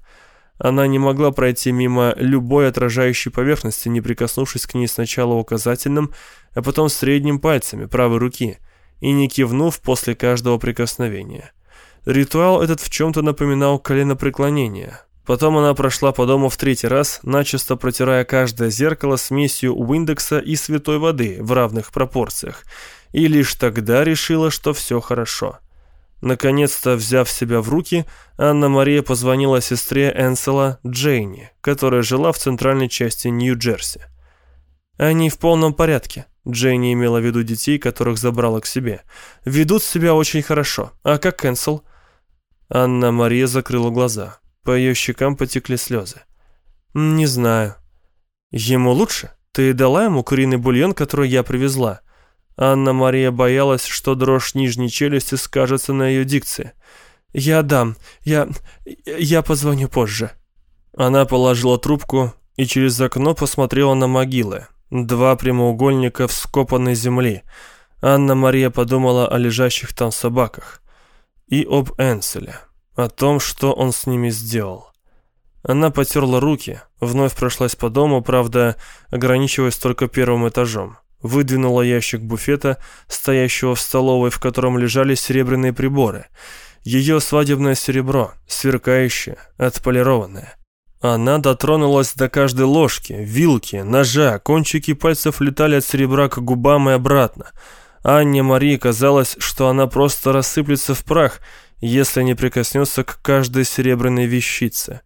Она не могла пройти мимо любой отражающей поверхности, не прикоснувшись к ней сначала указательным, а потом средним пальцами правой руки, и не кивнув после каждого прикосновения. Ритуал этот в чем-то напоминал коленопреклонение, Потом она прошла по дому в третий раз, начисто протирая каждое зеркало смесью Уиндекса и святой воды в равных пропорциях, и лишь тогда решила, что все хорошо. Наконец-то, взяв себя в руки, Анна-Мария позвонила сестре Энсела Джейни, которая жила в центральной части Нью-Джерси. «Они в полном порядке», — Джейни имела в виду детей, которых забрала к себе. «Ведут себя очень хорошо. А как Энсел?» Анна-Мария закрыла глаза. По ее щекам потекли слезы. «Не знаю». «Ему лучше? Ты дала ему куриный бульон, который я привезла?» Анна-Мария боялась, что дрожь нижней челюсти скажется на ее дикции. «Я дам. Я... я позвоню позже». Она положила трубку и через окно посмотрела на могилы. Два прямоугольника в скопанной земли. Анна-Мария подумала о лежащих там собаках. И об Энселе о том, что он с ними сделал. Она потерла руки, вновь прошлась по дому, правда, ограничиваясь только первым этажом. Выдвинула ящик буфета, стоящего в столовой, в котором лежали серебряные приборы. Ее свадебное серебро, сверкающее, отполированное. Она дотронулась до каждой ложки, вилки, ножа, кончики пальцев летали от серебра к губам и обратно. Анне Марии казалось, что она просто рассыплется в прах, если не прикоснется к каждой серебряной вещице.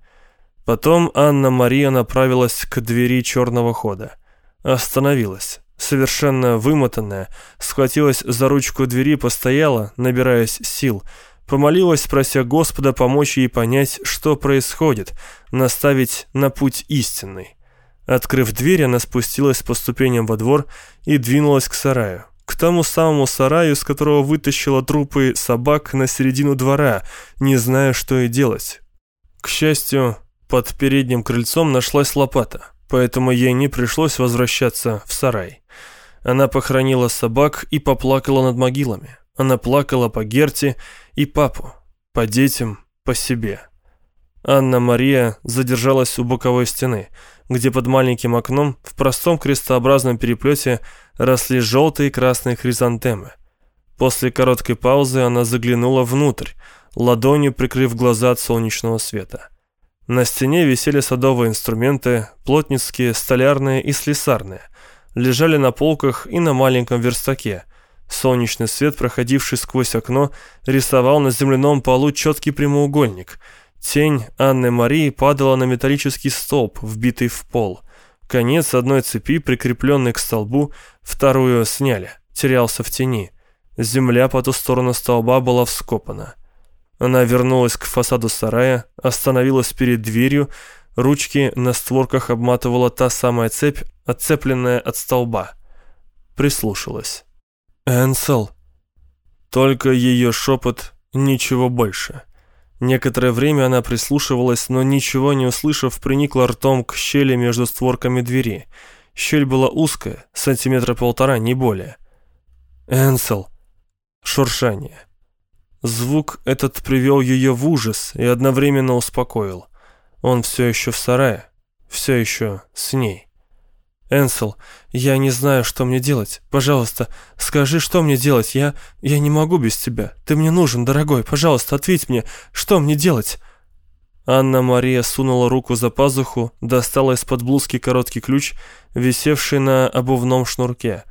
Потом Анна-Мария направилась к двери черного хода. Остановилась. Совершенно вымотанная, схватилась за ручку двери, постояла, набираясь сил, помолилась, прося Господа помочь ей понять, что происходит, наставить на путь истинный. Открыв дверь, она спустилась по ступеням во двор и двинулась к сараю к тому самому сараю, с которого вытащила трупы собак на середину двора, не зная, что и делать. К счастью, под передним крыльцом нашлась лопата, поэтому ей не пришлось возвращаться в сарай. Она похоронила собак и поплакала над могилами. Она плакала по Герте и папу, по детям, по себе. Анна-Мария задержалась у боковой стены, где под маленьким окном в простом крестообразном переплете росли желтые и красные хризантемы. После короткой паузы она заглянула внутрь, ладонью прикрыв глаза от солнечного света. На стене висели садовые инструменты, плотницкие, столярные и слесарные. Лежали на полках и на маленьком верстаке. Солнечный свет, проходивший сквозь окно, рисовал на земляном полу четкий прямоугольник. Тень Анны Марии падала на металлический столб, вбитый в пол. Конец одной цепи, прикрепленный к столбу, вторую сняли, терялся в тени. Земля по ту сторону столба была вскопана. Она вернулась к фасаду сарая, остановилась перед дверью, ручки на створках обматывала та самая цепь, отцепленная от столба. Прислушалась. «Энсел!» Только ее шепот, ничего больше. Некоторое время она прислушивалась, но ничего не услышав, приникла ртом к щели между створками двери. Щель была узкая, сантиметра полтора, не более. «Энсел!» Шуршание. Звук этот привел ее в ужас и одновременно успокоил. Он все еще в сарае, все еще с ней. «Энсел, я не знаю, что мне делать. Пожалуйста, скажи, что мне делать. Я... я не могу без тебя. Ты мне нужен, дорогой. Пожалуйста, ответь мне, что мне делать?» Анна-Мария сунула руку за пазуху, достала из-под блузки короткий ключ, висевший на обувном шнурке.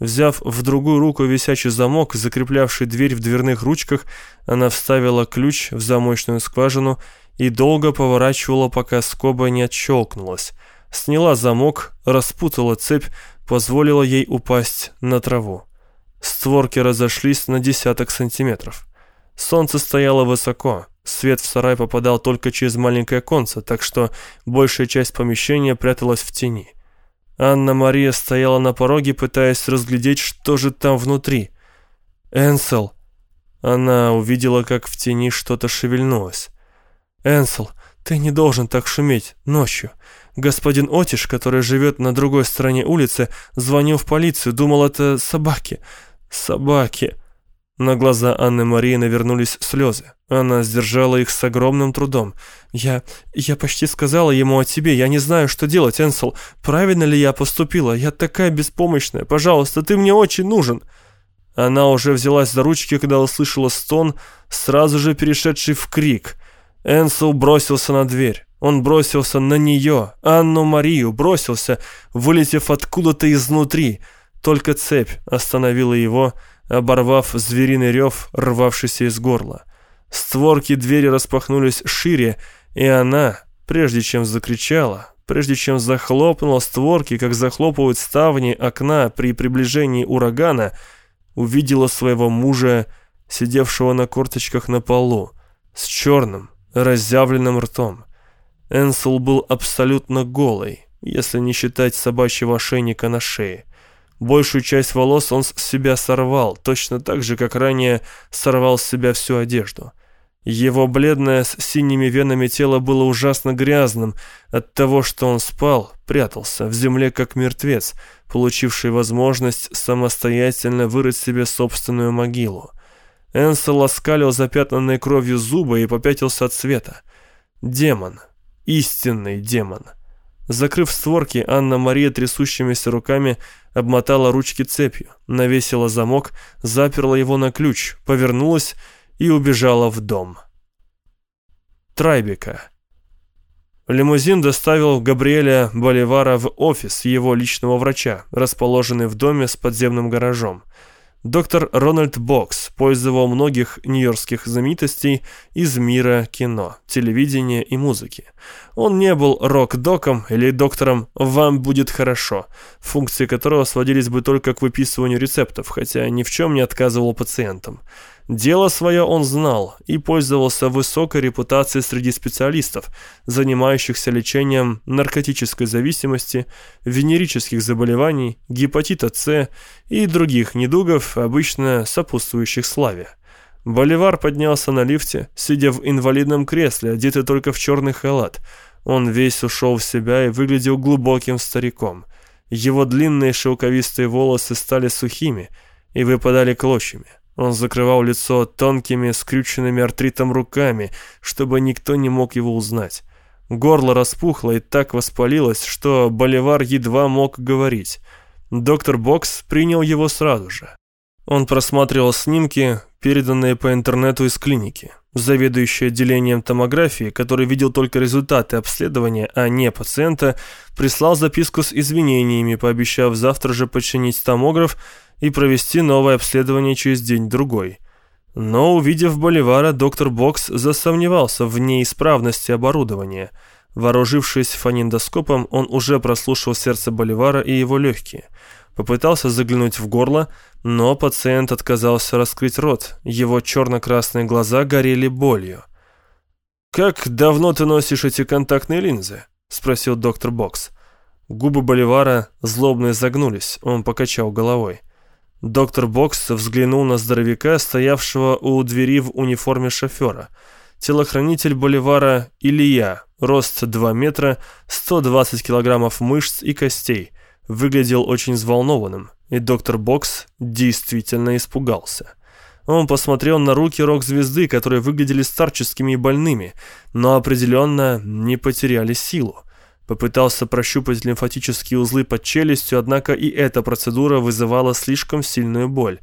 Взяв в другую руку висячий замок, закреплявший дверь в дверных ручках, она вставила ключ в замочную скважину и долго поворачивала, пока скоба не отщелкнулась. Сняла замок, распутала цепь, позволила ей упасть на траву. Створки разошлись на десяток сантиметров. Солнце стояло высоко, свет в сарай попадал только через маленькое оконце, так что большая часть помещения пряталась в тени. Анна-Мария стояла на пороге, пытаясь разглядеть, что же там внутри. «Энсел!» Она увидела, как в тени что-то шевельнулось. «Энсел, ты не должен так шуметь ночью. Господин Отиш, который живет на другой стороне улицы, звонил в полицию, думал, это собаки. Собаки!» На глаза Анны Марии навернулись слезы. Она сдержала их с огромным трудом. «Я... я почти сказала ему о тебе. Я не знаю, что делать, Энсел. Правильно ли я поступила? Я такая беспомощная. Пожалуйста, ты мне очень нужен». Она уже взялась за ручки, когда услышала стон, сразу же перешедший в крик. Энсел бросился на дверь. Он бросился на нее, Анну Марию, бросился, вылетев откуда-то изнутри. Только цепь остановила его, оборвав звериный рев, рвавшийся из горла. Створки двери распахнулись шире, и она, прежде чем закричала, прежде чем захлопнула створки, как захлопывают ставни окна при приближении урагана, увидела своего мужа, сидевшего на корточках на полу, с черным, разъявленным ртом. Энсел был абсолютно голый, если не считать собачьего ошейника на шее. Большую часть волос он с себя сорвал, точно так же, как ранее сорвал с себя всю одежду. Его бледное с синими венами тело было ужасно грязным от того, что он спал, прятался в земле как мертвец, получивший возможность самостоятельно вырыть себе собственную могилу. Энсел оскалил запятнанные кровью зубы и попятился от света. Демон. Истинный демон. Закрыв створки, Анна-Мария трясущимися руками обмотала ручки цепью, навесила замок, заперла его на ключ, повернулась и убежала в дом. Трайбека. Лимузин доставил Габриэля Боливара в офис его личного врача, расположенный в доме с подземным гаражом. Доктор Рональд Бокс пользовал многих нью-йоркских знаменитостей из мира кино, телевидения и музыки. Он не был рок-доком или доктором «Вам будет хорошо», функции которого сводились бы только к выписыванию рецептов, хотя ни в чем не отказывал пациентам. Дело свое он знал и пользовался высокой репутацией среди специалистов, занимающихся лечением наркотической зависимости, венерических заболеваний, гепатита С и других недугов, обычно сопутствующих славе. Боливар поднялся на лифте, сидя в инвалидном кресле, одетый только в черный халат. Он весь ушел в себя и выглядел глубоким стариком. Его длинные шелковистые волосы стали сухими и выпадали клочьями. Он закрывал лицо тонкими, скрюченными артритом руками, чтобы никто не мог его узнать. Горло распухло и так воспалилось, что Боливар едва мог говорить. Доктор Бокс принял его сразу же. Он просматривал снимки, переданные по интернету из клиники. Заведующий отделением томографии, который видел только результаты обследования, а не пациента, прислал записку с извинениями, пообещав завтра же починить томограф и провести новое обследование через день-другой. Но, увидев Боливара, доктор Бокс засомневался в неисправности оборудования. Вооружившись фонендоскопом, он уже прослушал сердце Боливара и его легкие. Попытался заглянуть в горло, но пациент отказался раскрыть рот. Его черно-красные глаза горели болью. «Как давно ты носишь эти контактные линзы?» – спросил доктор Бокс. Губы Боливара злобно изогнулись, он покачал головой. Доктор Бокс взглянул на здоровяка, стоявшего у двери в униформе шофера. Телохранитель Боливара Илья, рост 2 метра, 120 килограммов мышц и костей, выглядел очень взволнованным, и доктор Бокс действительно испугался. Он посмотрел на руки рок-звезды, которые выглядели старческими и больными, но определенно не потеряли силу. Попытался прощупать лимфатические узлы под челюстью, однако и эта процедура вызывала слишком сильную боль.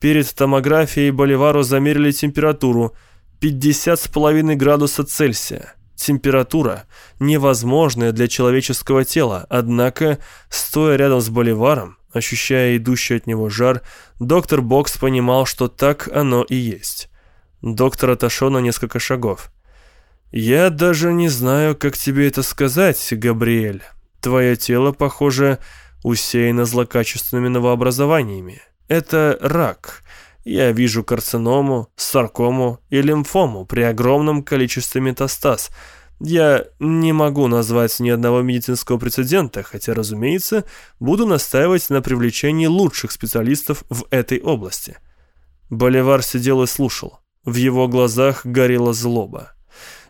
Перед томографией Боливару замерили температуру 50,5 градуса Цельсия. Температура, невозможная для человеческого тела, однако, стоя рядом с Боливаром, ощущая идущий от него жар, доктор Бокс понимал, что так оно и есть. Доктор отошел на несколько шагов. «Я даже не знаю, как тебе это сказать, Габриэль. Твое тело, похоже, усеяно злокачественными новообразованиями. Это рак. Я вижу карциному, саркому и лимфому при огромном количестве метастаз. Я не могу назвать ни одного медицинского прецедента, хотя, разумеется, буду настаивать на привлечении лучших специалистов в этой области». Боливар сидел и слушал. В его глазах горела злоба.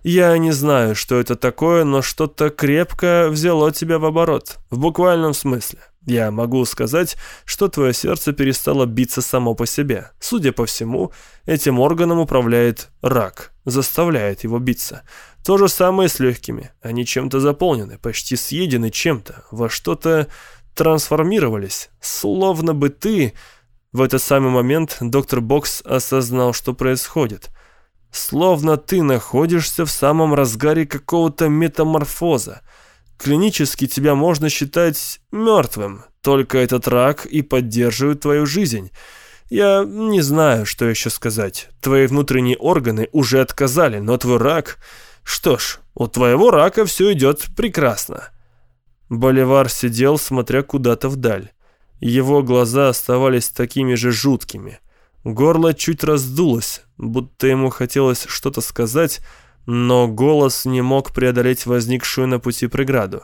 Я не знаю, что это такое, но что-то крепко взяло тебя в оборот. В буквальном смысле. Я могу сказать, что твое сердце перестало биться само по себе. Судя по всему, этим органом управляет рак, заставляет его биться. То же самое с легкими. Они чем-то заполнены, почти съедены чем-то, во что-то трансформировались. Словно бы ты... В этот самый момент доктор Бокс осознал, что происходит – Словно ты находишься в самом разгаре какого-то метаморфоза. Клинически тебя можно считать мертвым, только этот рак и поддерживает твою жизнь. Я не знаю, что еще сказать. Твои внутренние органы уже отказали, но твой рак... Что ж, у твоего рака все идет прекрасно. Боливар сидел, смотря куда-то вдаль. Его глаза оставались такими же жуткими – Горло чуть раздулось, будто ему хотелось что-то сказать, но голос не мог преодолеть возникшую на пути преграду.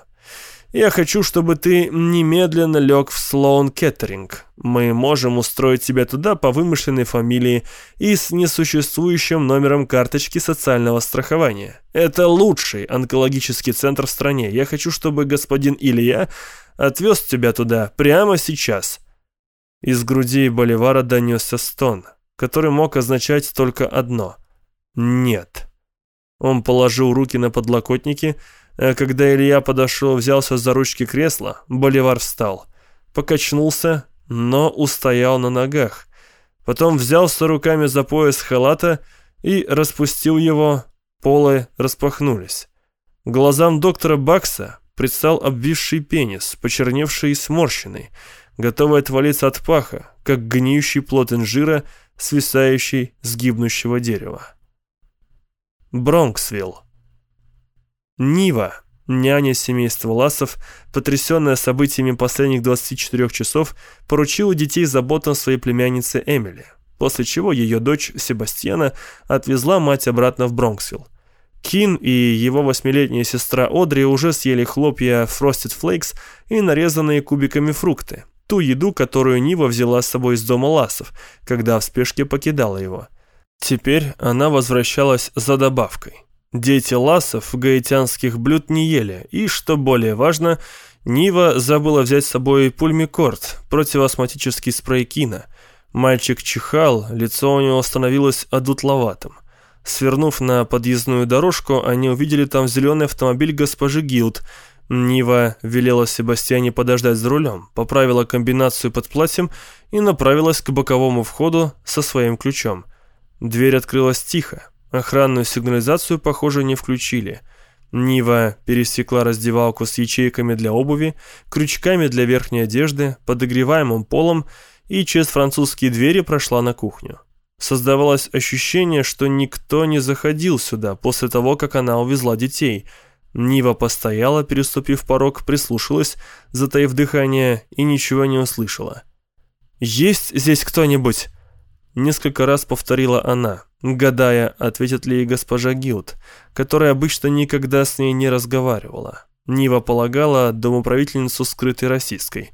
«Я хочу, чтобы ты немедленно лег в Слоун Кеттеринг. Мы можем устроить тебя туда по вымышленной фамилии и с несуществующим номером карточки социального страхования. Это лучший онкологический центр в стране. Я хочу, чтобы господин Илья отвез тебя туда прямо сейчас». Из груди Боливара донесся стон, который мог означать только одно — «нет». Он положил руки на подлокотники, а когда Илья подошел, взялся за ручки кресла, Боливар встал, покачнулся, но устоял на ногах. Потом взялся руками за пояс халата и распустил его, полы распахнулись. Глазам доктора Бакса предстал обвисший пенис, почерневший и сморщенный, готовый отвалиться от паха, как гниющий плод инжира, свисающий с гибнущего дерева. Бронксвилл. Нива, няня семейства Ласов, потрясенная событиями последних 24 часов, поручила детей заботам своей племянницы Эмили, после чего ее дочь Себастьяна отвезла мать обратно в Бронксвилл. Кин и его восьмилетняя сестра Одри уже съели хлопья Frosted Flakes и нарезанные кубиками фрукты, ту еду, которую Нива взяла с собой из дома Ласов, когда в спешке покидала его. Теперь она возвращалась за добавкой. Дети Ласов гаитянских блюд не ели, и, что более важно, Нива забыла взять с собой пульмикорд, противоастматический спрей Кина. Мальчик чихал, лицо у него становилось одутловатым. Свернув на подъездную дорожку, они увидели там зеленый автомобиль госпожи Гилд. Нива велела Себастьяне подождать за рулем, поправила комбинацию под платьем и направилась к боковому входу со своим ключом. Дверь открылась тихо. Охранную сигнализацию, похоже, не включили. Нива пересекла раздевалку с ячейками для обуви, крючками для верхней одежды, подогреваемым полом и через французские двери прошла на кухню. Создавалось ощущение, что никто не заходил сюда после того, как она увезла детей. Нива постояла, переступив порог, прислушалась, затаив дыхание, и ничего не услышала. «Есть здесь кто-нибудь?» Несколько раз повторила она, гадая, ответит ли ей госпожа Гилд, которая обычно никогда с ней не разговаривала. Нива полагала домоправительницу скрытой российской.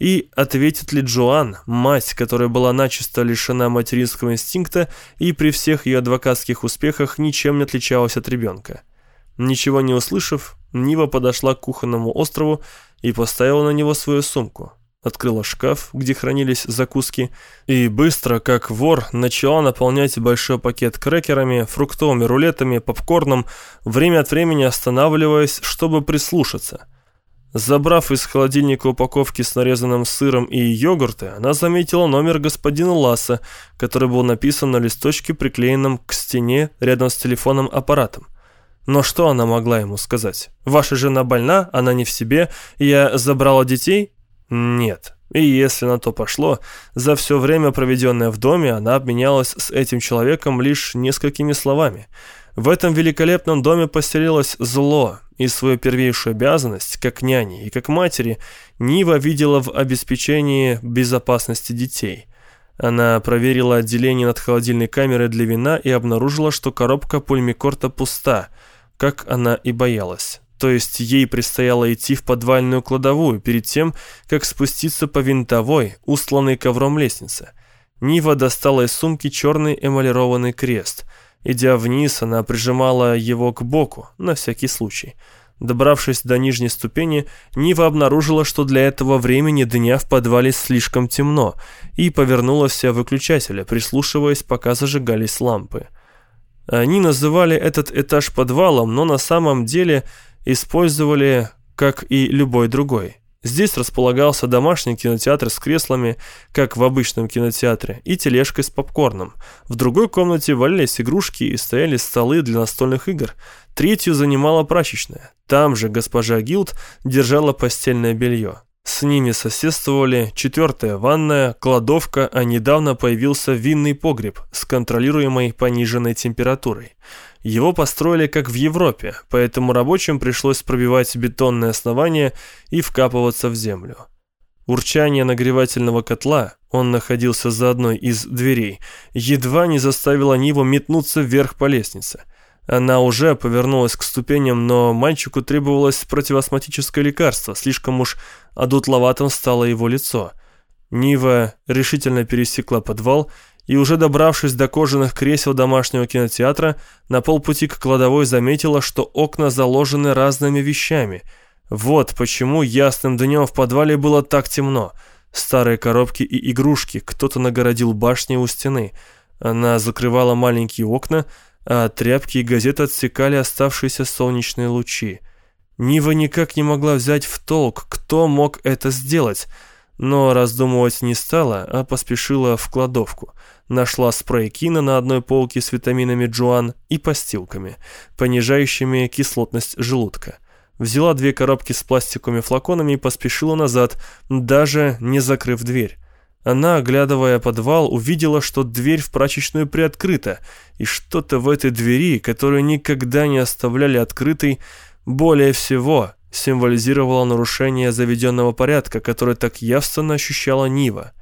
И ответит ли Джоан, мать, которая была начисто лишена материнского инстинкта и при всех ее адвокатских успехах ничем не отличалась от ребенка. Ничего не услышав, Нива подошла к кухонному острову и поставила на него свою сумку. Открыла шкаф, где хранились закуски, и быстро, как вор, начала наполнять большой пакет крекерами, фруктовыми рулетами, попкорном, время от времени останавливаясь, чтобы прислушаться – Забрав из холодильника упаковки с нарезанным сыром и йогурты, она заметила номер господина Ласса, который был написан на листочке, приклеенном к стене рядом с телефонным аппаратом. Но что она могла ему сказать? «Ваша жена больна, она не в себе, я забрала детей?» Нет. И если на то пошло, за все время, проведенное в доме, она обменялась с этим человеком лишь несколькими словами – в этом великолепном доме поселилось зло, и свою первейшую обязанность, как няни и как матери, Нива видела в обеспечении безопасности детей. Она проверила отделение над холодильной камерой для вина и обнаружила, что коробка пульмикорта пуста, как она и боялась. То есть ей предстояло идти в подвальную кладовую перед тем, как спуститься по винтовой, устланной ковром лестнице. Нива достала из сумки черный эмалированный крест – Идя вниз, она прижимала его к боку, на всякий случай. Добравшись до нижней ступени, Нива обнаружила, что для этого времени дня в подвале слишком темно, и повернула все выключателя, прислушиваясь, пока зажигались лампы. Они называли этот этаж подвалом, но на самом деле использовали, как и любой другой. Здесь располагался домашний кинотеатр с креслами, как в обычном кинотеатре, и тележкой с попкорном. В другой комнате валялись игрушки и стояли столы для настольных игр. Третью занимала прачечная. Там же госпожа Гилд держала постельное белье. С ними соседствовали четвертая ванная, кладовка, а недавно появился винный погреб с контролируемой пониженной температурой. Его построили как в Европе, поэтому рабочим пришлось пробивать бетонное основание и вкапываться в землю. Урчание нагревательного котла, он находился за одной из дверей, едва не заставило Ниву метнуться вверх по лестнице. Она уже повернулась к ступеням, но мальчику требовалось противоастматическое лекарство, слишком уж одутловатым стало его лицо. Нива решительно пересекла подвал и уже добравшись до кожаных кресел домашнего кинотеатра, на полпути к кладовой заметила, что окна заложены разными вещами. Вот почему ясным днем в подвале было так темно. Старые коробки и игрушки, кто-то нагородил башни у стены. Она закрывала маленькие окна, а тряпки и газеты отсекали оставшиеся солнечные лучи. Нива никак не могла взять в толк, кто мог это сделать, но раздумывать не стала, а поспешила в кладовку – Нашла спрей Кина на одной полке с витаминами Джоан и постилками, понижающими кислотность желудка. Взяла две коробки с пластиковыми флаконами и поспешила назад, даже не закрыв дверь. Она, оглядывая подвал, увидела, что дверь в прачечную приоткрыта, и что-то в этой двери, которую никогда не оставляли открытой, более всего символизировало нарушение заведенного порядка, которое так явственно ощущала Нива.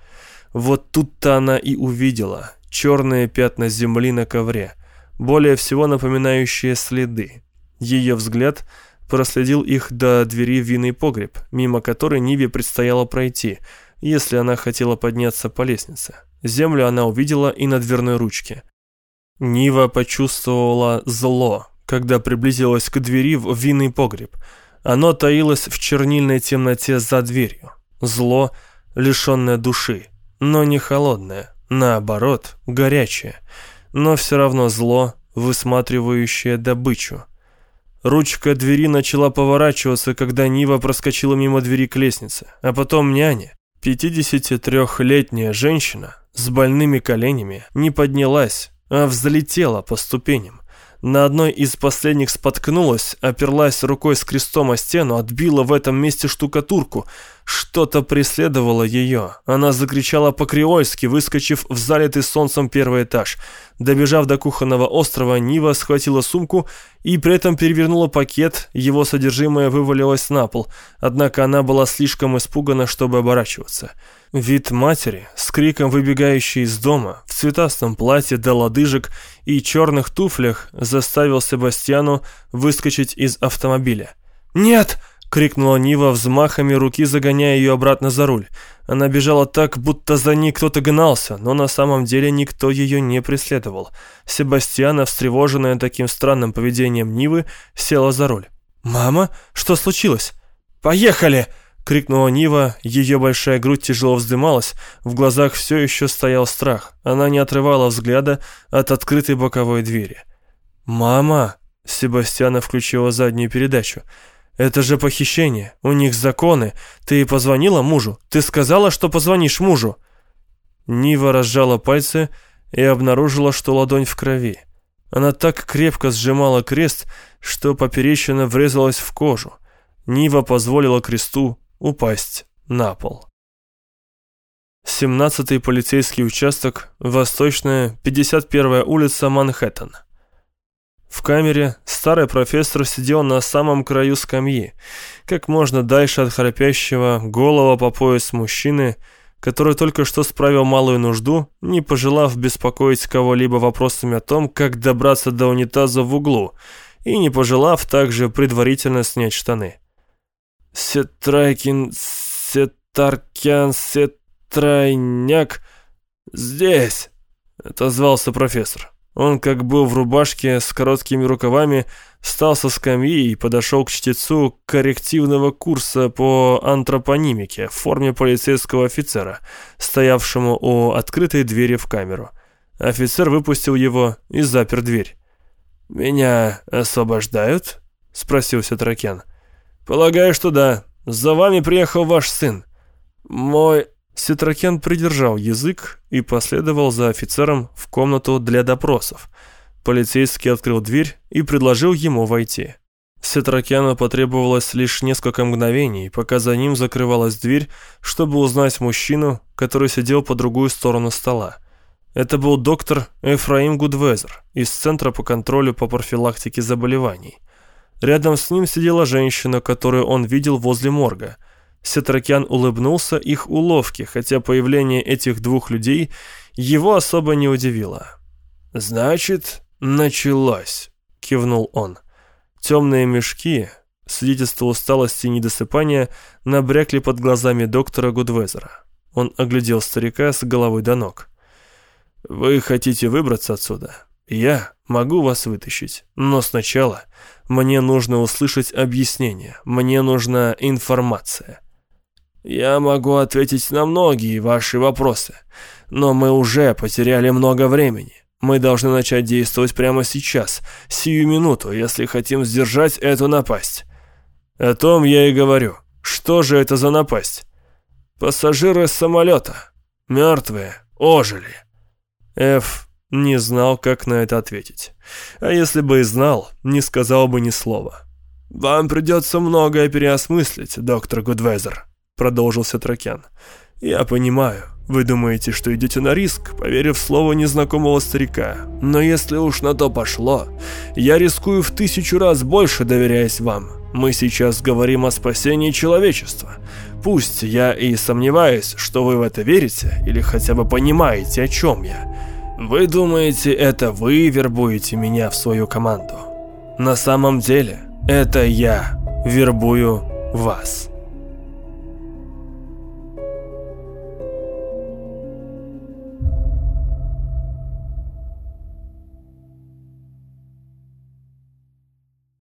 Вот тут-то она и увидела черные пятна земли на ковре, более всего напоминающие следы. Ее взгляд проследил их до двери в винный погреб, мимо которой Ниве предстояло пройти, если она хотела подняться по лестнице. Землю она увидела и на дверной ручке. Нива почувствовала зло, когда приблизилась к двери в винный погреб. Оно таилось в чернильной темноте за дверью. Зло, лишенное души, но не холодное, наоборот, горячее, но все равно зло, высматривающее добычу. Ручка двери начала поворачиваться, когда Нива проскочила мимо двери к лестнице, а потом няня, 53-летняя женщина с больными коленями, не поднялась, а взлетела по ступеням. На одной из последних споткнулась, оперлась рукой с крестом о стену, отбила в этом месте штукатурку. Что-то преследовало ее. Она закричала по-креольски, выскочив в залитый солнцем первый этаж. Добежав до кухонного острова, Нива схватила сумку и при этом перевернула пакет, его содержимое вывалилось на пол, однако она была слишком испугана, чтобы оборачиваться. Вид матери, с криком выбегающей из дома, в цветастом платье до лодыжек и черных туфлях, заставил Себастьяну выскочить из автомобиля. «Нет!» — крикнула Нива взмахами руки, загоняя ее обратно за руль. Она бежала так, будто за ней кто-то гнался, но на самом деле никто ее не преследовал. Себастьяна, встревоженная таким странным поведением Нивы, села за руль. «Мама, что случилось?» «Поехали!» крикнула Нива, ее большая грудь тяжело вздымалась, в глазах все еще стоял страх. Она не отрывала взгляда от открытой боковой двери. «Мама!» — Себастьяна включила заднюю передачу. «Это же похищение, у них законы. Ты позвонила мужу? Ты сказала, что позвонишь мужу?» Нива разжала пальцы и обнаружила, что ладонь в крови. Она так крепко сжимала крест, что поперечина врезалась в кожу. Нива позволила кресту упасть на пол. 17-й полицейский участок, Восточная, 51-я улица, Манхэттен. В камере старый профессор сидел на самом краю скамьи, как можно дальше от храпящего, голого по пояс мужчины, который только что справил малую нужду, не пожелав беспокоить кого-либо вопросами о том, как добраться до унитаза в углу, и не пожелав также предварительно снять штаны. Сетрайкин, Сетаркян, Сетрайняк. Здесь, отозвался профессор. Он, как был в рубашке с короткими рукавами, встал со скамьи и подошел к чтецу коррективного курса по антропонимике в форме полицейского офицера, стоявшему у открытой двери в камеру. Офицер выпустил его и запер дверь. «Меня освобождают?» — спросил Сетракян. «Полагаю, что да. За вами приехал ваш сын». «Мой...» Ситрокен придержал язык и последовал за офицером в комнату для допросов. Полицейский открыл дверь и предложил ему войти. Сетракяну потребовалось лишь несколько мгновений, пока за ним закрывалась дверь, чтобы узнать мужчину, который сидел по другую сторону стола. Это был доктор Эфраим Гудвезер из Центра по контролю по профилактике заболеваний. Рядом с ним сидела женщина, которую он видел возле морга. Сетракян улыбнулся их уловке, хотя появление этих двух людей его особо не удивило. «Значит, началось», — кивнул он. Темные мешки, свидетельство усталости и недосыпания, набрякли под глазами доктора Гудвезера. Он оглядел старика с головы до ног. «Вы хотите выбраться отсюда? Я могу вас вытащить, но сначала мне нужно услышать объяснение, мне нужна информация. Я могу ответить на многие ваши вопросы, но мы уже потеряли много времени. Мы должны начать действовать прямо сейчас, сию минуту, если хотим сдержать эту напасть. О том я и говорю. Что же это за напасть? Пассажиры самолета. Мертвые. Ожили. Ф не знал, как на это ответить. А если бы и знал, не сказал бы ни слова. «Вам придется многое переосмыслить, доктор Гудвезер», — продолжился Тракян. «Я понимаю, вы думаете, что идете на риск, поверив слово незнакомого старика. Но если уж на то пошло, я рискую в тысячу раз больше, доверяясь вам. Мы сейчас говорим о спасении человечества. Пусть я и сомневаюсь, что вы в это верите, или хотя бы понимаете, о чем я». Вы думаете, это вы вербуете меня в свою команду? На самом деле, это я вербую вас.